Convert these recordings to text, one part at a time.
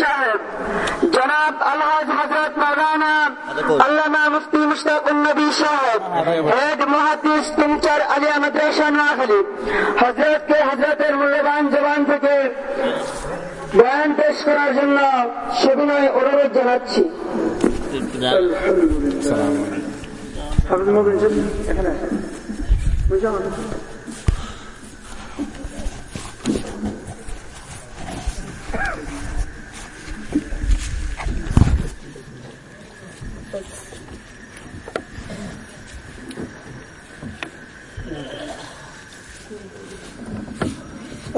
সাহেব জনাব আলহাজ হজরত মৌলানা আল্লামা মুফতি মুশতাকুল নবী সাহেব হেড মুহাদ্দিস তিনচার আলিয়া মাদ্রাসা নোয়াখালী। হজরতকে হজরতের মূল্যবান জবান থেকে বয়ান পেশ করার জন্য সবিনয় অনুরোধ জানাচ্ছি। হাফিজ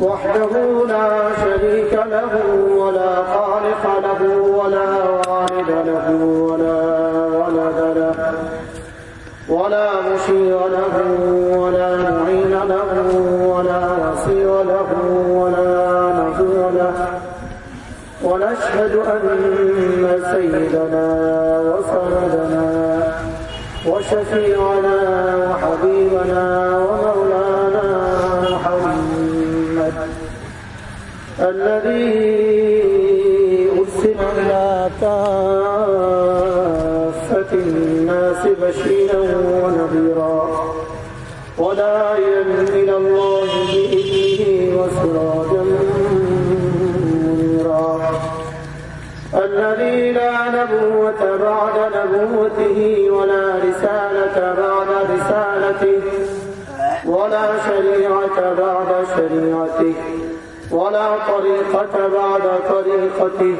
وحده لا شريك له ولا خالق له ولا والد له ولا ولد له ولا مشير له ولا معين له ولا وصير له ولا نظير له ونشهد أن سيدنا وسندنا وشفيعنا وحبيبنا ومولانا محمد الذي أرسل إلى كافة الناس بشيرا ونذيرا وداعيا إلى الله بإذنه وسراجا الذي لا نبوة بعد نبوته ولا رسالة بعد رسالته ولا شريعة بعد شريعته ولا طريقة بعد طريقته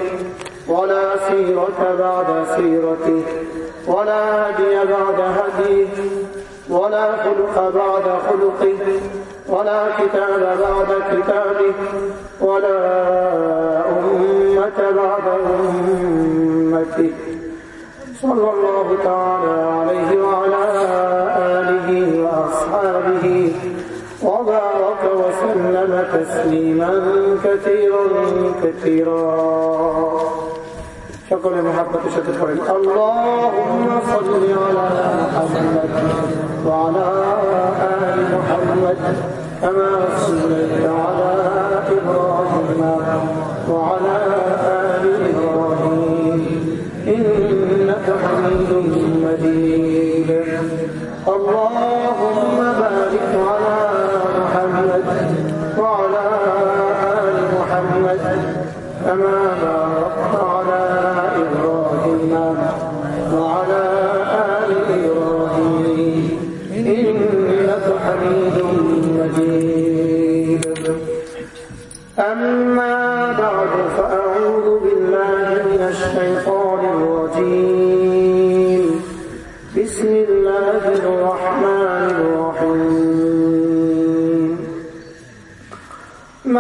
ولا سيرة بعد سيرته ولا هدي بعد هديه ولا خلق بعد خلقه ولا كتاب بعد كتابه ولا أمة بعد أمته صلى الله تعالى عليه وعلى آله وأصحابه. وبارك وسلم تسليما كثيرا كثيرا. شكرا لمحبة شكرا اللهم صل على محمد وعلى آل محمد كما صليت على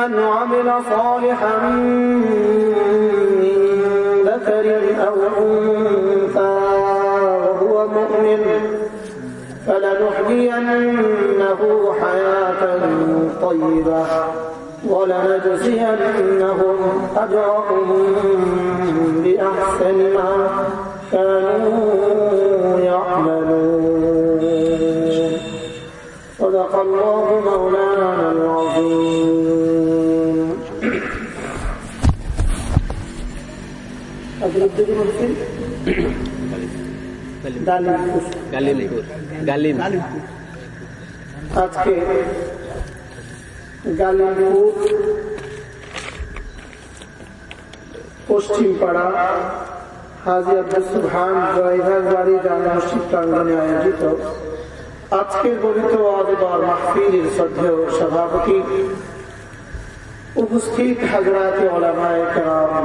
من عمل صالحا من ذكر أو أنثى وهو مؤمن فلنحيينه حياة طيبة ولنجزينهم أجرهم بأحسن ما كانوا يعملون. صدق الله مولانا العظيم. আজকে গালিমপুর পশ্চিম পাড়া হাজি আব্দুল সুবহান জয়ঘাট বাড়ি জামা মসজিদ প্রাঙ্গনে আয়োজিত আজকের গণিত আজবার মাহফিলের শ্রদ্ধেয় সভাপতি উপস্থিত হাজরাতে ওলামায় কারাম।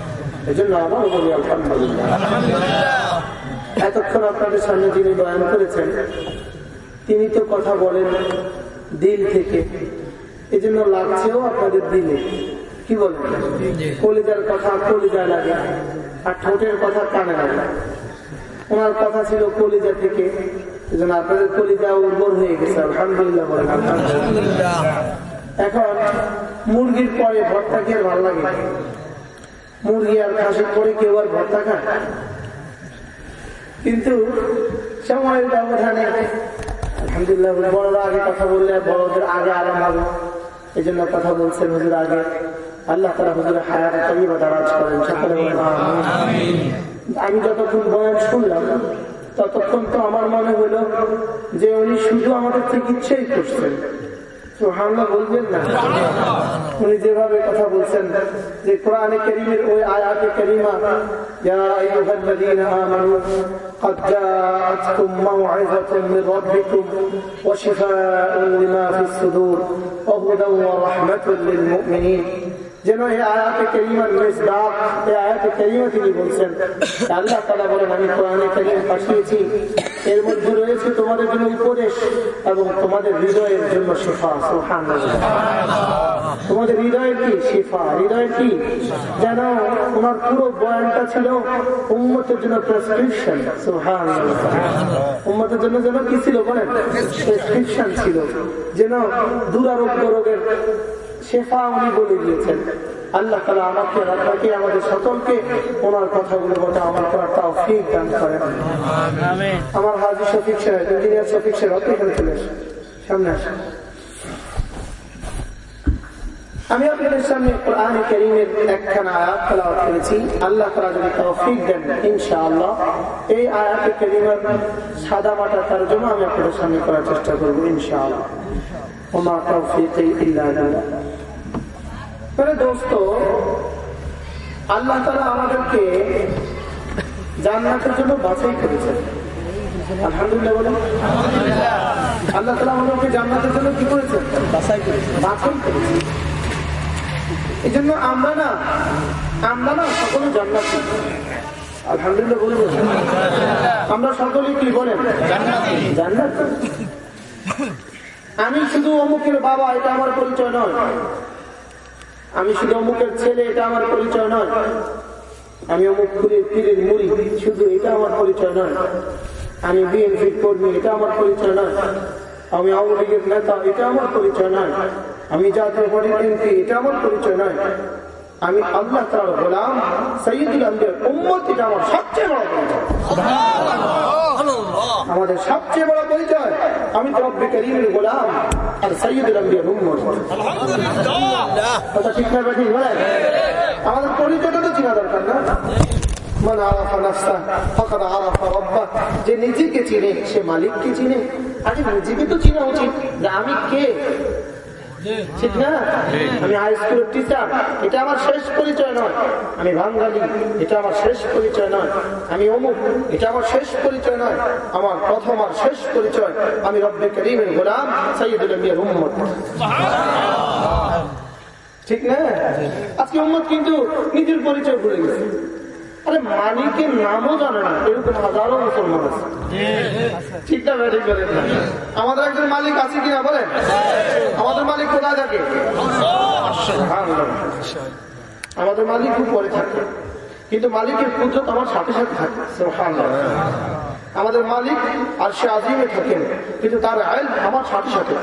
এই জন্য আমারও বলি আলহামদুলিল্লাহ। এতক্ষণ আপনাদের সামনে যিনি বয়ান করেছেন তিনি তো কথা বলেন দিল থেকে। এই জন্য লাগছেও আপনাদের দিলে। কি বলেন? কলিজার কথা কলিজা লাগে আর ঠোঁটের কথা কানে লাগে। ওনার কথা ছিল কলিজা থেকে। আপনাদের কলিজা উর্বর হয়ে গেছে আলহামদুলিল্লাহ বলেন। আলহামদুলিল্লাহ। এখন মুরগির পরে ভর্তা খেয়ে ভালো লাগে। মুরগি আর খাসি পরে কেউ আর ভর্তা খায় কিন্তু সময়ের ব্যবধানে, আলহামদুলিল্লাহ, বড়রা আগে কথা বললে, বড়দের আগে আরাম হবে এই জন্য কথা বলছেন হুজুর আগে। আল্লাহ তারা হুজুরের হায়াত তৈবা দারাজ করেন। আমি যতক্ষণ বয়ান শুনলাম, ততক্ষণ তো আমার মনে হলো যে উনি শুধু আমাদের চিকিৎসাই করছেন। সুবহানাল্লাহ বলবেন না উনি যেভাবে কথা বলছেন যে কোরআনে করিমের ওই আয়াতে করিমা ইয়া আইয়ুহাল্লাযীনা আমানু قد جاءتكم موعظة من ربكم وشفاء لما في الصدور وهدى ورحمة للمؤمنين যেন বলছেন। এর মধ্যে রয়েছে তোমাদের এবং তোমাদের হৃদয়ের জন্য সোহান তোমাদের হৃদয়ের কি শেফা? হৃদয়ের কি? যেন তোমার পুরো বয়ানটা ছিল উম্মতের জন্য প্রেসক্রিপশন সোহান জন্য যেন কি ছিল বলেন? প্রেসক্রিপশন ছিল। যেন দুরারোগ্য রোগের শেফা উনি বলে দিয়েছেন। আল্লাহ তালা আমাকে আপনাকে আমাদের সকলকে ওনার কথাগুলো বলতে আমার করার তাও ফিক দান করেন। আমার হাজি শফিক সাহেব ইঞ্জিনিয়ার শফিক সাহেব আপনি এখানে চলে আসুন। সামনে আসুন। আমি আপনাদের সামনে কোরআন করিমের একখানা আয়াত তেলাওয়াত করেছি। আল্লাহ তাআলা যদি তৌফিক দেন ইনশাআল্লাহ এই আয়াতে করিমের সাদা মাটা জন্য আমি আপনাদের সামনে করার চেষ্টা করব ইনশাআল্লাহ। ওমা তৌফিকি ইল্লা মানে দোস্ত, আল্লাহ আমাদেরকে জান্নাতের জন্য আল্লাহ তাআলা আমাদেরকে জান্নাতের জন্য কি বাছাই করেছেন। এই জন্য আমরা না আমরা না সকলে জান্নাতি বলব আমরা কি বলেন? আমি শুধু অমুকের বাবা, এটা আমার পরিচয় নয়। আমি শুধু অমুকের ছেলে, এটা আমার পরিচয় নয়। আমি অমুক পীরের পীরের মুড়ি, শুধু এটা আমার পরিচয় নয়। আমি বিএনপির কর্মী, এটা আমার পরিচয় নয়। আমি আওয়ামী লীগের নেতা, এটা আমার পরিচয় নয়। আমি জাতীয় পরিচয় নয়। আমি আল্লাহ তার গোলাম সৈয়দুল আম্বিয়ার উম্মত এটা আমার সবচেয়ে বড় পরিচয়। আমাদের সবচেয়ে বড় পরিচয় আমি তো রব্বে করিমের গোলাম আর সৈয়দুল আম্বিয়ার উম্মত। কথা ঠিক না ঠিক বলেন? আমাদের পরিচয়টা তো চেনা দরকার না। মান আরাফা নাফসা ফাকাদ আরাফা রাব্বাহ যে নিজেকে চিনে সে মালিককে চিনে। আরে নিজেকে তো চিনা উচিত। যে আমি কে? ঠিক না? আমি হাই স্কুলের টিচার এটা আমার শেষ পরিচয় নয়। আমি বাঙালি এটা আমার শেষ পরিচয় নয়। আমি অমুক এটা আমার শেষ পরিচয় নয়। আমার প্রথম আর শেষ পরিচয় আমি রব্বে করিমের গোলাম সৈয়দুল আম্বিয়ার উম্মত। ঠিক না? আজকে উম্মত কিন্তু নিজের পরিচয় ভুলে গেছে। আরে মালিকের নামও জানে না। এরকম হাজারো মুসলমান আছে। ঠিক না ঠিক না আমাদের একজন মালিক আছে কিনা বলেন? আমাদের মালিক কোথায় থাকে? আমাদের মালিক খুব পরে থাকে। কিন্তু মালিকের কুদরত আমার সাথে সাথে থাকে। আমাদের মালিক আর সে আজিমে থাকেন কিন্তু তার আইল আমার সাথে সাথে।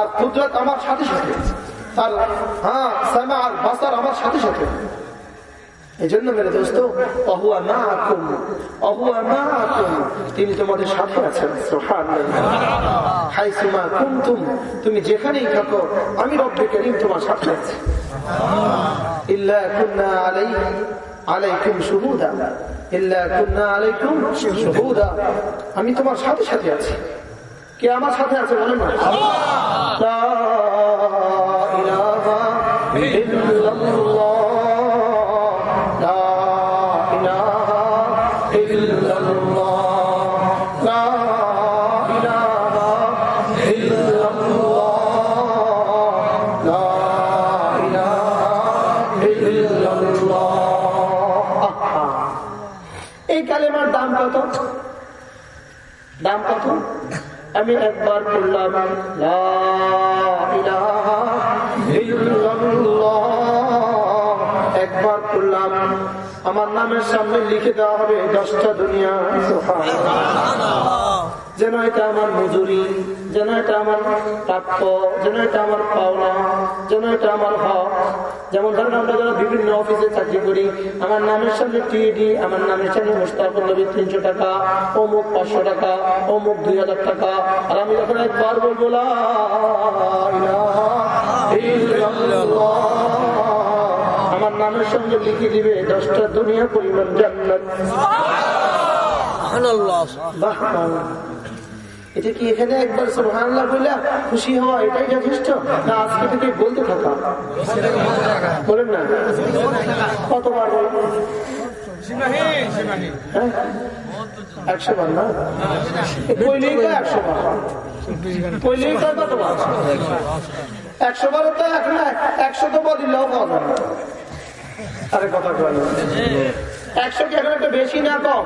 আর কুদরত আমার সাথে সাথে। তার হ্যাঁ সামা আর বাসার আমার সাথে সাথে। এই জন্য মেরে দোস্ত, অহুয়া না আকুম অহুয়া না আকুম তিনি তোমাদের সাথে আছেন হাইসুমা কুমতুম তুমি যেখানেই থাকো, আমি রব্বে করিম তোমার সাথে আছি। আলাইকুম আমি তোমার সাথে সাথে আছি। কে আমার সাথে আছে বলেন না? আমি একবার বললাম লা আমার নামের সামনে লিখে দেওয়া হবে দশটা দুনিয়া যেন এটা আমার মজুরি, যেন এটা আমার প্রাপ্য, যেন এটা আমার পাওনা, যেন এটা আমার হক। যেমন ধরেন আমরা যারা বিভিন্ন অফিসে চাকরি করি, আমার নামের সামনে টিডি আমার নামের সামনে মোস্তাফ নবী তিনশো টাকা, অমুক পাঁচশো টাকা, অমুক দুই হাজার টাকা। আর আমি যখন একবার বলব নামের সঙ্গে লিখে দিবে দশটা দুনিয়া পরিমাণ জান্নাত। এটা কি এখানে একবার বললা খুশি হওয়া এটাই যথেষ্ট? না আজকে থেকে বলতে থাকা। বলেন না। কতবার বলেন? হ্যাঁ? একশো বার না? কইলেই তো একশো বার কইলেই তো কতবার? একশো বার তো এখন একশো তো বলিলেও পাওয়া যাবে। না। আরে কথা কয় একশো কি এখন বেশি না কম।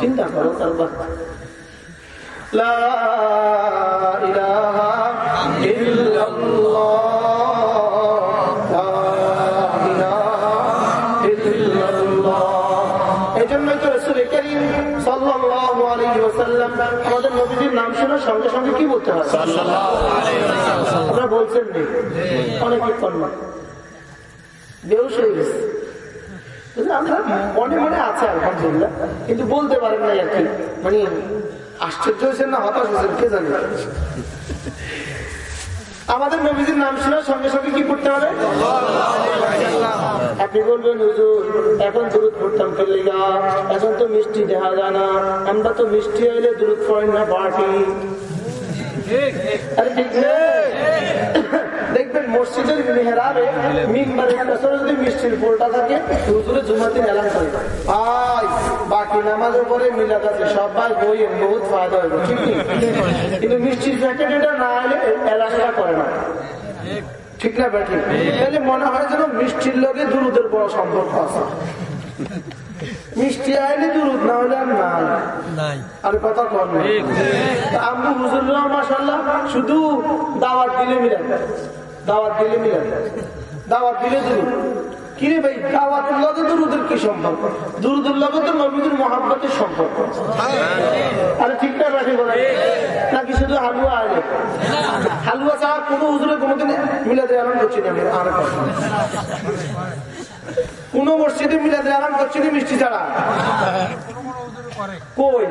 চিন্তা করো তার বাচ্চা লা ইলাহা ইল্লাল্লাহ। আমাদের নবীজির নাম শোনার সঙ্গে সঙ্গে কি বলতে হবে আপনারা বলছেন অনেক কর্ম বেউস হয়ে গেছে। মনে মনে আছে আলহামদুলিল্লাহ। কিন্তু বলতে পারেন না আর কি। মানে আশ্চর্য হয়েছেন না হতাশ হয়েছেন, কে জানে? আমাদের নবীজির নাম শোনার সঙ্গে সঙ্গে কি করতে হবে? আপনি বলবেন, হুজুর, এখন দূরত পড়তাম ফেললে গা এখন তো মিষ্টি দেখা যায় না। আমরা তো মিষ্টি আইলে দূরত পড়েন না, পার্টি। আরে ঠিক? দেখবেন মসজিদের মেহরাবে মিম্বারের পেছনে যদি মিষ্টির পোলটা থাকে হুজুরে জুমাতে এলান করে আই বাকি নামাজের পরে মিলাদ আছে সবাই বইয়ের বহুত ফায়দা হবে ঠিক কি? কিন্তু মিষ্টির প্যাকেট এটা না এলে এলানটা করে না। ঠিক না ব্যাঠিক তাহলে মনে হয় যেন মিষ্টির লগে দুরুদের বড় সম্পর্ক আছে। মিষ্টি আইলে দুরুদ না হলে আর নাই। আর কথা কম না। আম্মু হুজুররাও মাসাল্লাহ শুধু দাওয়াত দিলে মিলেন দাওয়াত দিলে মিলেন দাওয়াত দিলে দুরুদ কিরে ভাই দাওয়াতের লগে দুরুদের কি সম্পর্ক? দুরুদের লগে তো নবীদের মহাব্বতের সম্পর্ক আরে ঠিক না বলে নাকি শুধু হালুয়া আলে হালুয়া ছাড়া কোনো হুজুরে কোনোদিন মিলাতে আরাম করছি না আর কোন মসজিদে মিলাতে আরাম করছি না, মিষ্টি ছাড়া। কই?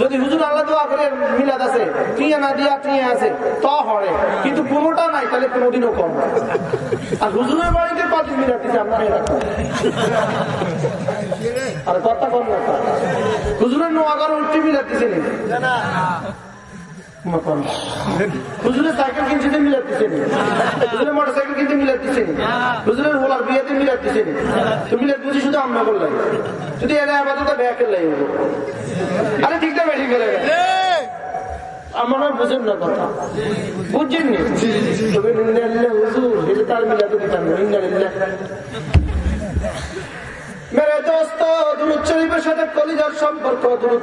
যদি হুজুর আল্লাহ দোয়া করে মিলাদ আছে। টিয়া না দিয়া টিয়া আছে, তা হরে। কিন্তু কোনোটা নাই, তাহলে কোনোদিনও কম আর হুজুরের বাড়িতে পাঁচ মিলাদ দিচ্ছে আপনার এরকম। আর কথা কম না। হুজুরের নোয়াগার উঠতে মিলাদ দিচ্ছে না হুজুরের সাইকেল দিচ্ছে নি হুজুরের মোটর সাইকেল কিনতে নি হুজুরের হোলার বিয়েতে নি তো মিলাদ বুঝি শুধু আমরা করলাই যদি এরা আপাতত ব্যাকের হব আরে ঠিক না করে আমার বুঝেন না কথা বুঝছেন হুজুর এটা তার মিলাতে দিতাম সাথে সম্পর্ক দুরুদ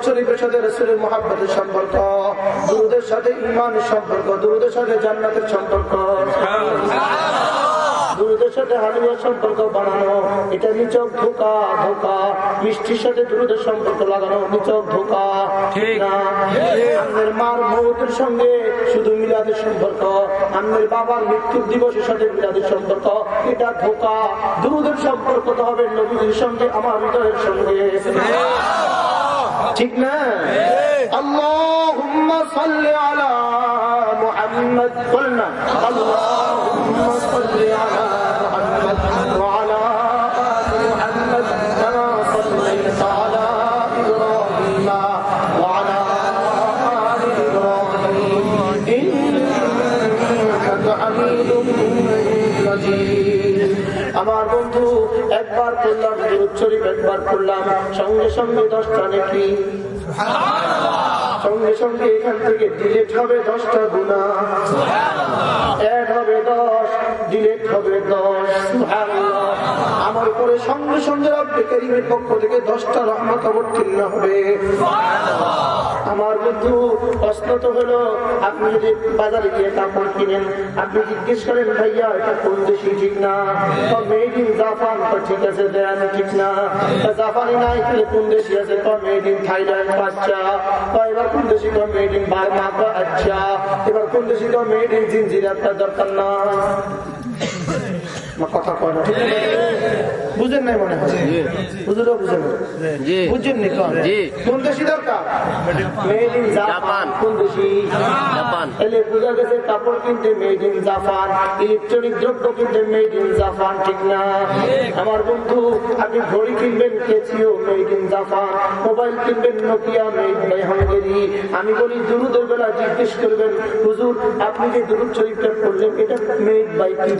সম্পর্ক সাথে ইমান সম্পর্ক সাথে জান্নাতের সম্পর্ক। দুরুদের সাথে হালুয়ার সম্পর্ক বানানো এটা নিচক ধোকা ধোকা মিষ্টির সাথে দুরুদের সম্পর্ক লাগানো নিচক ধোকা না আমাদের মার মৌতের সঙ্গে শুধু মিলাদের সম্পর্ক আমাদের বাবার মৃত্যুর দিবসের সাথে মিলাদের সম্পর্ক এটা ধোকা দুরুদের সম্পর্ক তো হবে নবীদের সঙ্গে আমার হৃদয়ের সঙ্গে ঠিক না اللهم صل على محمد قلنا اللهم صل على একবার করলাম সঙ্গে সঙ্গে দশটা নাকি? সঙ্গে সঙ্গে এখান থেকে ডিলেট হবে দশটা গুণা। এক হবে দশ ডিলেট হবে দশ। আমার সঙ্গে সঙ্গে রব্বে করিমের পক্ষ থেকে দশটা রহমত অবতীর্ণ হবে। আমার বন্ধু প্রশ্ন তো হলো, আপনি যদি বাজারে গিয়ে কাপড় কিনেন, আপনি জিজ্ঞেস করেন, ভাইয়া, এটা কোন দেশি ঠিক না? মেড ইন জাপান তো ঠিক আছে দেন ঠিক না। জাপানি নাই তাহলে কোন দেশি আছে? তো মেড ইন থাইল্যান্ড আচ্ছা তো এবার কোন দেশি তো মেড ইন বার্মা আচ্ছা এবার কোন দেশি তো মেড ইন জিনজিরা তার দরকার না। কথা কয় না। বুঝেন নাই মনে হয়? বুঝলেও বুঝেন না। জি। বুঝছেন নি কোন? দেশি দরকার? Made in Japan. কোন দেশি? জাপান। এলে বোঝা গেছে কাপড় কিনতে মেড ইন জাপান ইলেকট্রনিক দ্রব্য কিনতে মেড ইন জাপান ঠিক না? আমার বন্ধু আপনি ঘড়ি কিনবেন Casio made in Japan mobile কিনবেন নোকিয়া মেড বাই হাঙ্গেরি আমি বলি দুরুদের বেলা জিজ্ঞেস করবেন হুজুর আপনি যে দুরুদ শরীফটা পড়লেন এটা মেড বাই কি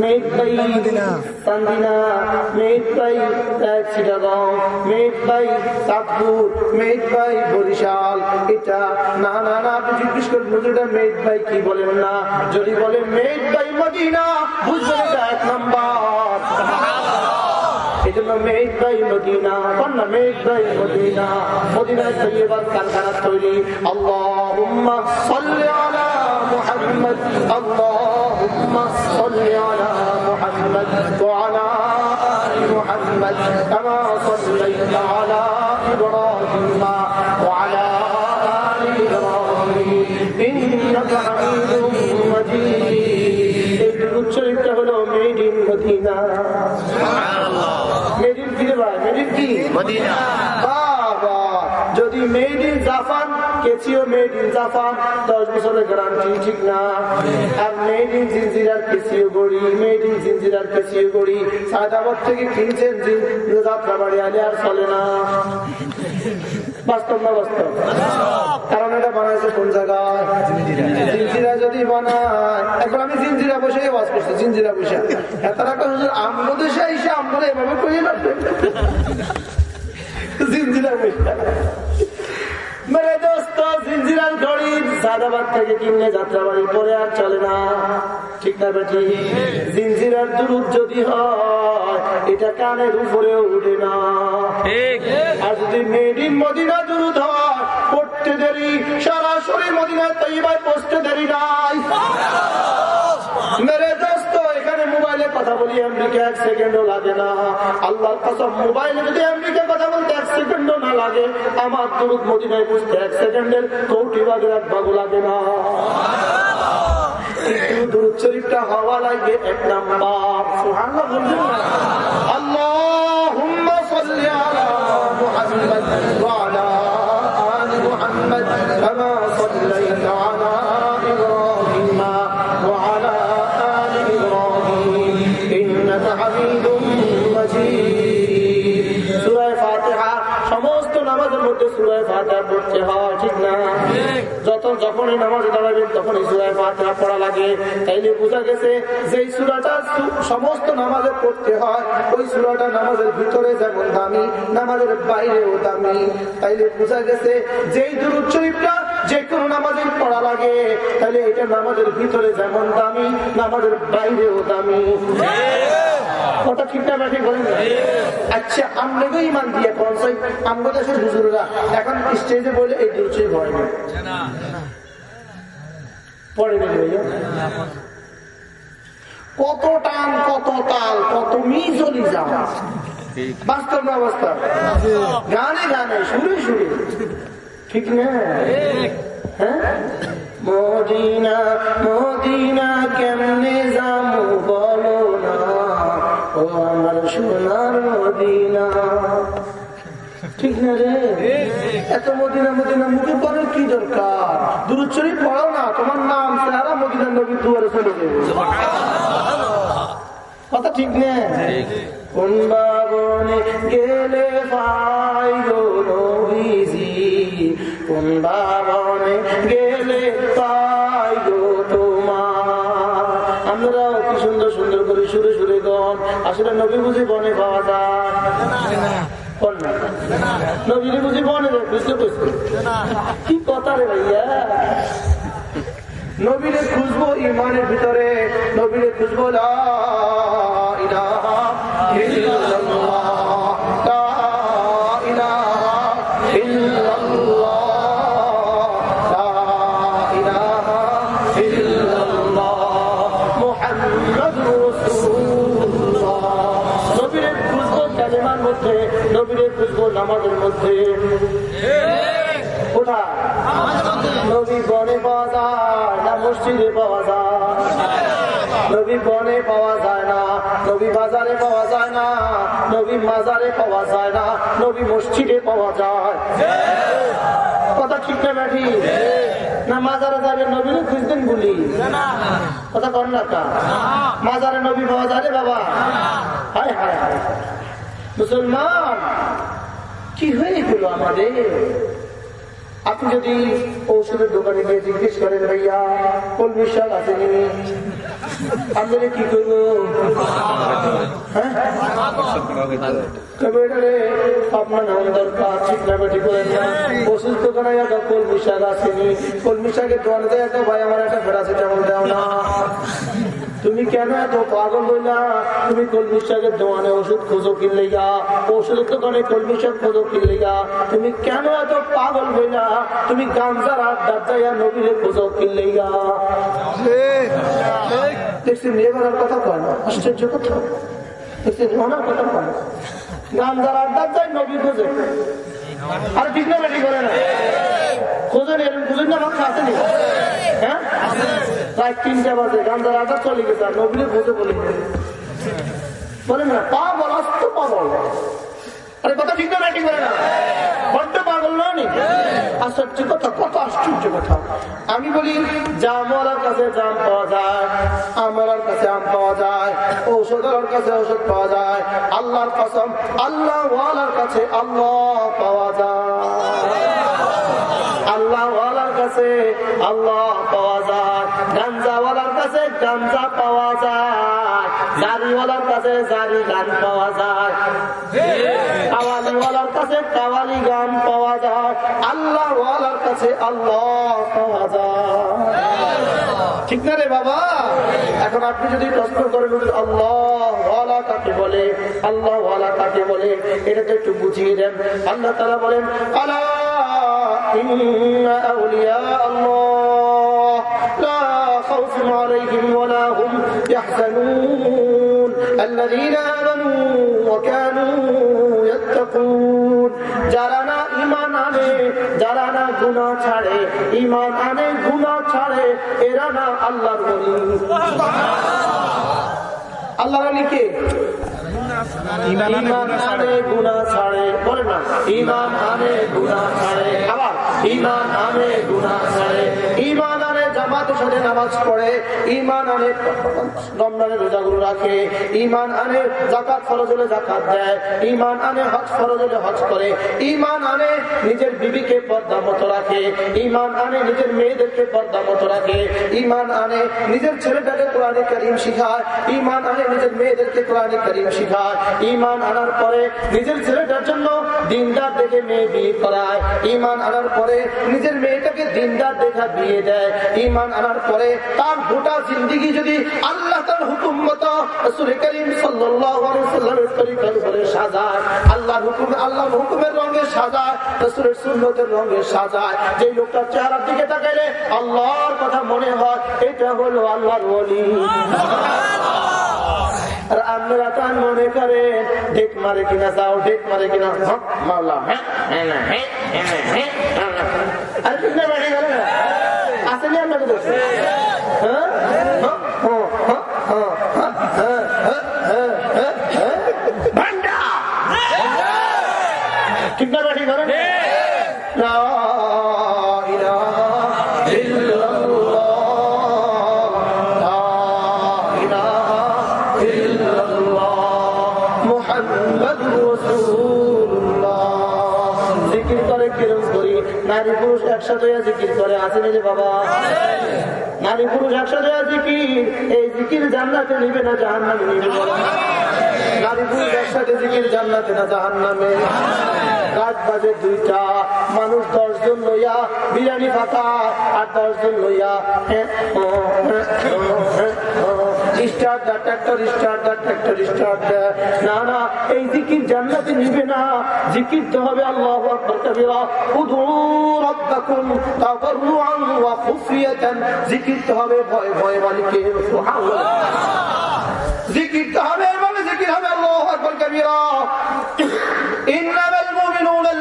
made by Chandina made by Chittagong made by Chandpur made by Barishal এটা না না না আপনি জিজ্ঞেস করবেন হুজুরটা মেড বাই কি বলেন না যদি বলেন মেড বাই মদিনা বুঝবেন এটা এক নাম্বার মদিনা মদিনা মদিনায় তৈরি আল্লাহুম্মা সাল্লি আলা মুহাম্মদ আল্লাহুম্মা সাল্লি আলা মুহাম্মদ ওয়া আলা আলি মুহাম্মদ কামা সাল্লাইতা আলা ইব্রাহিম ওয়া আলা আলি ইব্রাহিম ইন্নাকা হামিদুম মাজিদ এই দুরূদ শরীফটা হলো made in Medina made in কি রে ভাই মেড ইন কি মদিনা বাবা যদি made in Japan Casio made in দশ বছরের গ্যারান্টি ঠিক না আর মেড ইন জিনজিরার কেচিও গড়ি মেড ইন জিনজিরার কেচিও গড়ি সাদাবাদ থেকে কিনছেন যাত্রা বাড়ি আলে আর চলে না বাস্তব কারণ এটা বানাইছে কোন জায়গায় জিনজিরা যদি বানায় এখন আমি জিনজিরা বসে বাস করছি জিনজিরা বসে তারা আমগো দেশে এসে আমরা এভাবে করিয়ে না জিনজিরা বসে দোস্ত ঘড়ি সাদাবাদ থেকে কিনলে যাত্রাবাড়ি পরে আর চলে না। ঠিক না বেটি? জিনজিরার দুরুদ যদি হয় এটা কানের উপরেও উঠে না। আর যদি মেড ইন মদিনা দুরুদ হয় পড়তে দেরি সরাসরি মদিনায় তৈবায় পৌঁছতে দেরি নাই। মেরে মোবাইলে কথা বলি আমেরিকা এক সেকেন্ডও লাগে না। আল্লাহর কসম, মোবাইল যদি আমেরিকা কথা বলতে এক সেকেন্ডও না লাগে, আমার দুরুদ মদিনায় বুঝতে এক সেকেন্ডের কৌটি বাগের এক বাগু লাগে না। কিন্তু দুরুদ শরীফটা হওয়া লাগবে, এক নাম্বার। সুবহানাল্লাহ যখনই নামাজে দাঁড়াবেন তখনই সুরায় ফাতিহা পড়া লাগে, তাইলে বোঝা গেছে যে সুরাটা সমস্ত নামাজে পড়তে হয়, ওই সুরাটা নামাজের ভিতরে যেমন দামি, নামাজের বাইরেও দামি। তাইলে বোঝা গেছে যেই দুরুদ শরীফটা যে কোনো নামাজের পড়া লাগে, তাহলে এটা নামাজের ভিতরে যেমন দামি, নামাজের বাইরেও দামি। কথা ঠিক না ঠিক বলেন। না? আচ্ছা দিয়ে এখন এই কত টান, কত তাল, কত মিজলি যা বাস্তব অবস্থা গানে গানে, সুরে সুরে। ঠিক না? হ্যাঁ? মদিনা মদিনা কেমনে যামু বলো না? ও আমার সোনার মদিনা। ঠিক না রে? এত মদিনা মদিনা মুখে পড়ার কি দরকার? দূরচরি পড়াও না তোমার নাম সারা মদিনা নবী দুয়ারে চলে যাবে। কথা ঠিক না? কোন বাবনে গেলে পাই গো কোন বাবনে গেলে গো তোমার। আমরাও কি সুন্দর সুন্দর করে সুরে সুরে গন। আসলে নবী বুঝি বনে পাওয়া যায় বুঝি বনে কি কথা রে ভাইয়া? নবীরে খুঁজবো ইমানের ভিতরে, নবীরে খুঁজবো লা নবী বনে পাওয়া যায় না, নবী বাজারে পাওয়া যায় না, নবী মাজারে পাওয়া যায় না, নবী মসজিদে পাওয়া যায়। কথা ঠিক না বলি কথা মাজারে নবী পাওয়া যায় রে বাবা। হায় হায় হায়। আপনি যদি ঔষধের দোকানে গিয়ে জিজ্ঞেস করেন, ভাইয়া কলমি শাক আসেনি কি করব? হ্যাঁ? তুমি কেন এত পাগল হইলা? তুমি কলমি শাকের দোকানে ওষুধ খোঁজো কিনলে গা ওষুধের দোকানে কলমি শাক খোঁজো কিনলে গা তুমি কেন এত পাগল হইলা? তুমি গাঞ্জার হাত দাঁড়াইয়া নবীরে খোঁজো কিনলে গা দেখছি মেয়েবার কথা কয় না, আশ্চর্য কথা। দেখছি ওনার কথা কয় না। গাঞ্জার হাত দাঁড়ায় নবী খোঁজে। আর ঠিক না বেশি করে না। খোঁজেন এরকম খুঁজেন না, আমার কাছে নেই। হ্যাঁ? প্রায় তিনটা বাজে গান্ধার আটা চলে গেছে, আর নবীরে খোঁজে বলে বলেন না, পাগল, অস্ত পাগল। আরে কথা ঠিক ঠিক করে না। বড্ড পাগল নয় আশ্চর্য কথা কত আশ্চর্য কথা। আমি বলি জামওয়ালার কাছে জাম পাওয়া যায় আমলার কাছে আম পাওয়া যায় ঔষধের কাছে ঔষধ পাওয়া যায় আল্লাহর কসম আল্লাহ ওয়ালার কাছে আল্লাহ পাওয়া যায়। আল্লাহওয়ালার কাছে আল্লাহ পাওয়া যায় গাঞ্জাওয়ালার কাছে গাঞ্জা পাওয়া যায় জারিওয়ালার কাছে জারি গান পাওয়া যায়। কাছে কাওয়ালি গান পাওয়া যায় আল্লাহওয়ালার কাছে আল্লাহ পাওয়া যায় ঠিক না রে বাবা এখন আপনি যদি প্রশ্ন করেন আল্লাহ ওয়ালা কাকে বলে আল্লাহ ওয়ালা কাকে বলে এটা তো একটু বুঝিয়ে দেন আল্লাহ তারা বলেন আল্লাহ إن أولياء الله لا خوف عليهم ولا هم يحزنون الذين آمنوا وكانوا يتقون যারা না ইমান আনে যারা না গুণা ছাড়ে ইমান আনে গুণা ছাড়ে এরা না আল্লাহর বলি আল্লাহর আলী কে? ইমান আনে গুণা ছাড়ে। বলে না। ইমান আনে গুণা ছাড়ে আবার ইমান আনে গুণা ছাড়ে। ইমান সাথে নামাজ পড়ে ইমান আনে, রমজানের রোজাগুলো রাখে ইমান আনে জাকাত ফরজ হলে জাকাত দেয় ইমান আনে, হজ ফরজ হলে হজ করে ইমান আনে, নিজের বিবিকে পর্দা মতো রাখে ইমান আনে, নিজের মেয়েদেরকে পর্দা মতো রাখে ইমান আনে, নিজের ছেলেটাকে কোরআনে করিম শিখায় ইমান আনে, নিজের মেয়েদেরকে কোরআনে করিম শিখায় ইমান আনার পরে নিজের ছেলেটার জন্য দিনদার দেখে মেয়ে বিয়ে করায় ইমান আনার পরে নিজের মেয়েটাকে দিনদার দেখা বিয়ে দেয় ইমান আনার পরে তার গোটা জিন্দিগি যদি আল্লাহ তার হুকুম মতো করিম সাল্লামের সাজায় আল্লাহর হুকুম আল্লাহর হুকুমের রঙে সাজায় সুন্নতের রঙে সাজায় যে লোকটার চেহারার দিকে তাকাইলে আল্লাহর কথা মনে হয় এটা হলো আল্লাহর তার মনে করেন ডেক মারে কিনা যাও ডেক মারে কিনা হ্যাঁ, মাওলা হ্যাঁ, হ্যাঁ, হ্যাঁ, হ্যাঁ, হ্যাঁ, হ্যাঁ। আর ঠিক না বাড়ি গেলে না? আসেনি আপনাকে দেখছি। ভান্ডা! ঠিক না বাড়ি গেলে না? লা ইলাহা ইল্লাল্লাহ, লা ইলাহা ইল্লাল্লাহ, মুহাম্মাদুর রাসূলুল্লাহ। জিকির করে একসাথে জিকির করে বাবা পুরুষ একসাথে জিকির, এই জিকির জান্নাতে নিবে না জাহান নামে নিবে। নারী পুরুষ একসাথে জিকির জান্নাতে না জাহান নামে রাত বাজে দুইটা, মানুষ দশজন লইয়া বিরিয়ানি ফাঁকা, আর দশজন লইয়া। Start the tractor start the tractor start না না, এই জিকির জান্নাতে নিবে না। জিকির তো হবে আল্লাহ আকবার কবিরা। উদু রাব্বাকুম তাদাররুআন ওয়া খুফিয়াতান। জিকির তো হবে, ভয় ভয় মালিকে সুবহানাল্লাহ। জিকির তো হবে, এভাবে জিকির হবে আল্লাহ আকবার কবিরা। ইন্নামাল মুমিনুনা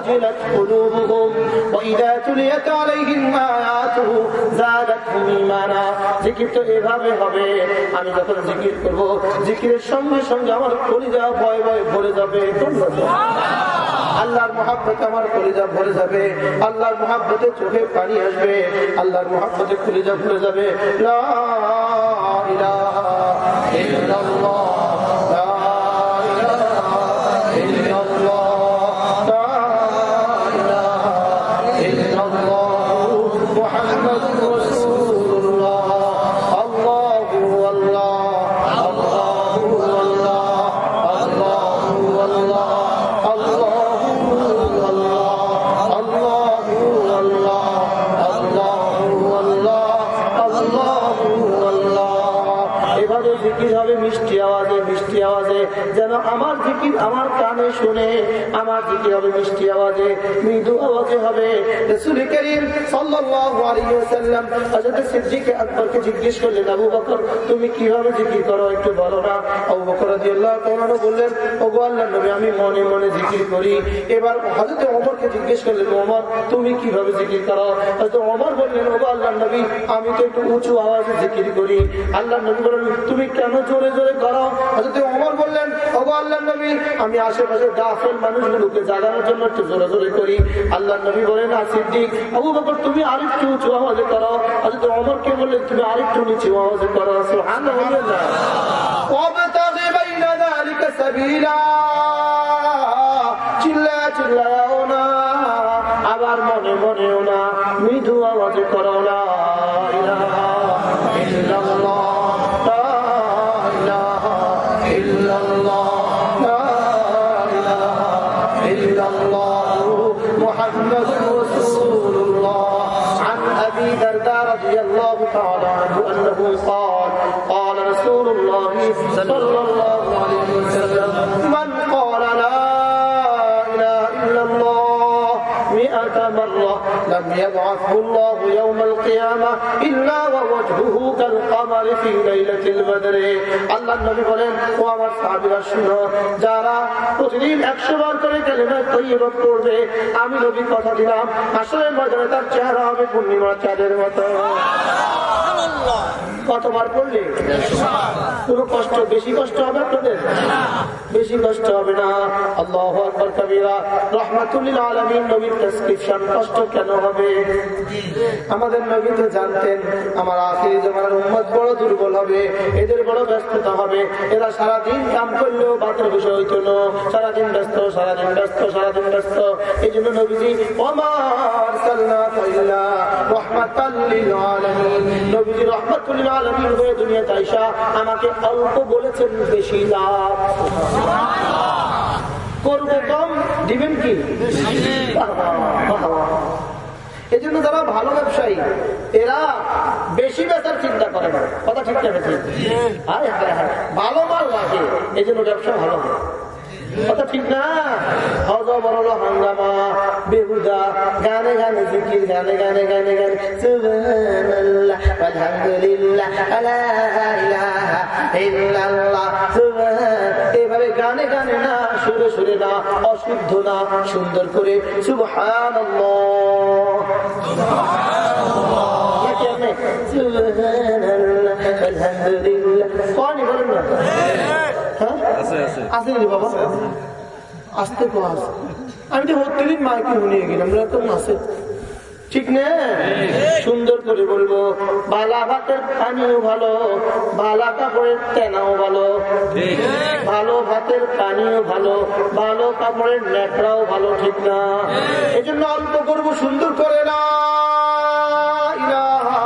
وجلت قلوبهم وإذا تليت عليهم آياته زادتهم إيمانا জিকির তো এভাবে হবে আমি যখন জিকির করব জিকিরের সঙ্গে সঙ্গে আমার কলিজা ভয় ভয় ভরে যাবে আল্লাহর মহাব্বতে আমার কলিজা ভরে যাবে আল্লাহর মহাব্বতে চোখে পানি আসবে আল্লাহর মহাব্বতে কলিজা ভরে যাবে লা ইলাহা আমার আমার কানে শুনে, আমার হবে মিষ্টি আওয়াজে মৃদু আওয়াজে হবে। তুমি কীভাবে করো আমি মনে মনে জিকির করি। এবার জিজ্ঞেস করলেন, ওমর, তুমি কীভাবে জিকির করো? হযরত ওমর বললেন, ওগো আল্লাহর নবী, আমি তো একটু উঁচু আওয়াজে জিকির করি। আল্লাহ নবী বললেন, তুমি কেন জোরে জোরে করো? হযরত অমর বললেন, ওগো আল্লাহর নবী আমি আশেপাশে গাফেল মানুষগুলোকে জাগানোর জন্য একটু জোরে জোরে করি আল্লাহর নবী বলেন না সিদ্দিক আবু বকর তুমি আরেকটু উঁচু আওয়াজে করো হযরত ওমরকে বললেন তুমি আরেকটু নিচু আওয়াজে করো সুবহানাল্লাহ وابتغ بين ذلك سبيلا চিল্লা চিল্লাও لم يبعثه الله يوم القيامة إلا ووجهه كالقمر في ليلة البدر আল্লাহ নবী বলেন ও আমার সাহাবীরা শুনো যারা প্রতিদিন একশো বার করে কালেমা তৈবা করবে আমি নবী কথা দিলাম আসলে মজারে তার চেহারা হবে পূর্ণিমার চাঁদের মতো কতবার করলে কোনো কষ্ট? বেশি কষ্ট হবে আপনাদের? বেশি কষ্ট হবে না। আল্লাহ আকবর কবিরা। রহমাতুল্লিল আলমীর নবীর প্রেসক্রিপশন কষ্ট কেন হবে? আমাদের নবী তো জানতেন, আমার আখিরি জমানার উম্মত বড় দুর্বল হবে, এদের বড় ব্যস্ততা হবে। এরা সারাদিন কাম করলেও বাতের বিষয় হইত না। সারাদিন ব্যস্ত সারাদিন ব্যস্ত সারাদিন ব্যস্ত। এই জন্য নবীজি ওমার সাল্লাহ রহমাতাল্লিল আলমিন। নবীজি, রহমাতুল্লিল আলমিন হয়ে দুনিয়া তাইসা আমাকে অল্প বলেছেন বেশি লাভ। করব কম, দিবেন কি। এই জন্য যারা ভালো ব্যবসায়ী, এরা বেশি বেচার চিন্তা করে না। কথা ঠিক ভালো মাল লাগে এই জন্য ব্যবসা ভালো হয়। কথা না? হজ গানে গানে গানে গানে গানে গানে। সুবহানাল্লাহ এভাবে গানে গানে না, সুরে সুরে না, অশুদ্ধ না, সুন্দর করে। সুবহানাল্লাহ। নাকি আপনি? সুবহানাল্লাহ, আলহামদুলিল্লাহ। আছে আছে। রে বাবা? আসতে তো আস আমি তো প্রত্যেকদিন মাকে শুনিয়ে গেলাম এরকম আছে ঠিক না? সুন্দর করে বলব, বালা ভাতের পানিও ভালো, বালা কাপড়ের তেনাও ভালো। ভালো ভাতের পানিও ভালো ভালো কাপড়ের ন্যাকড়াও ভালো, ঠিক না? এই জন্য অল্প করব সুন্দর করে না ইলাহা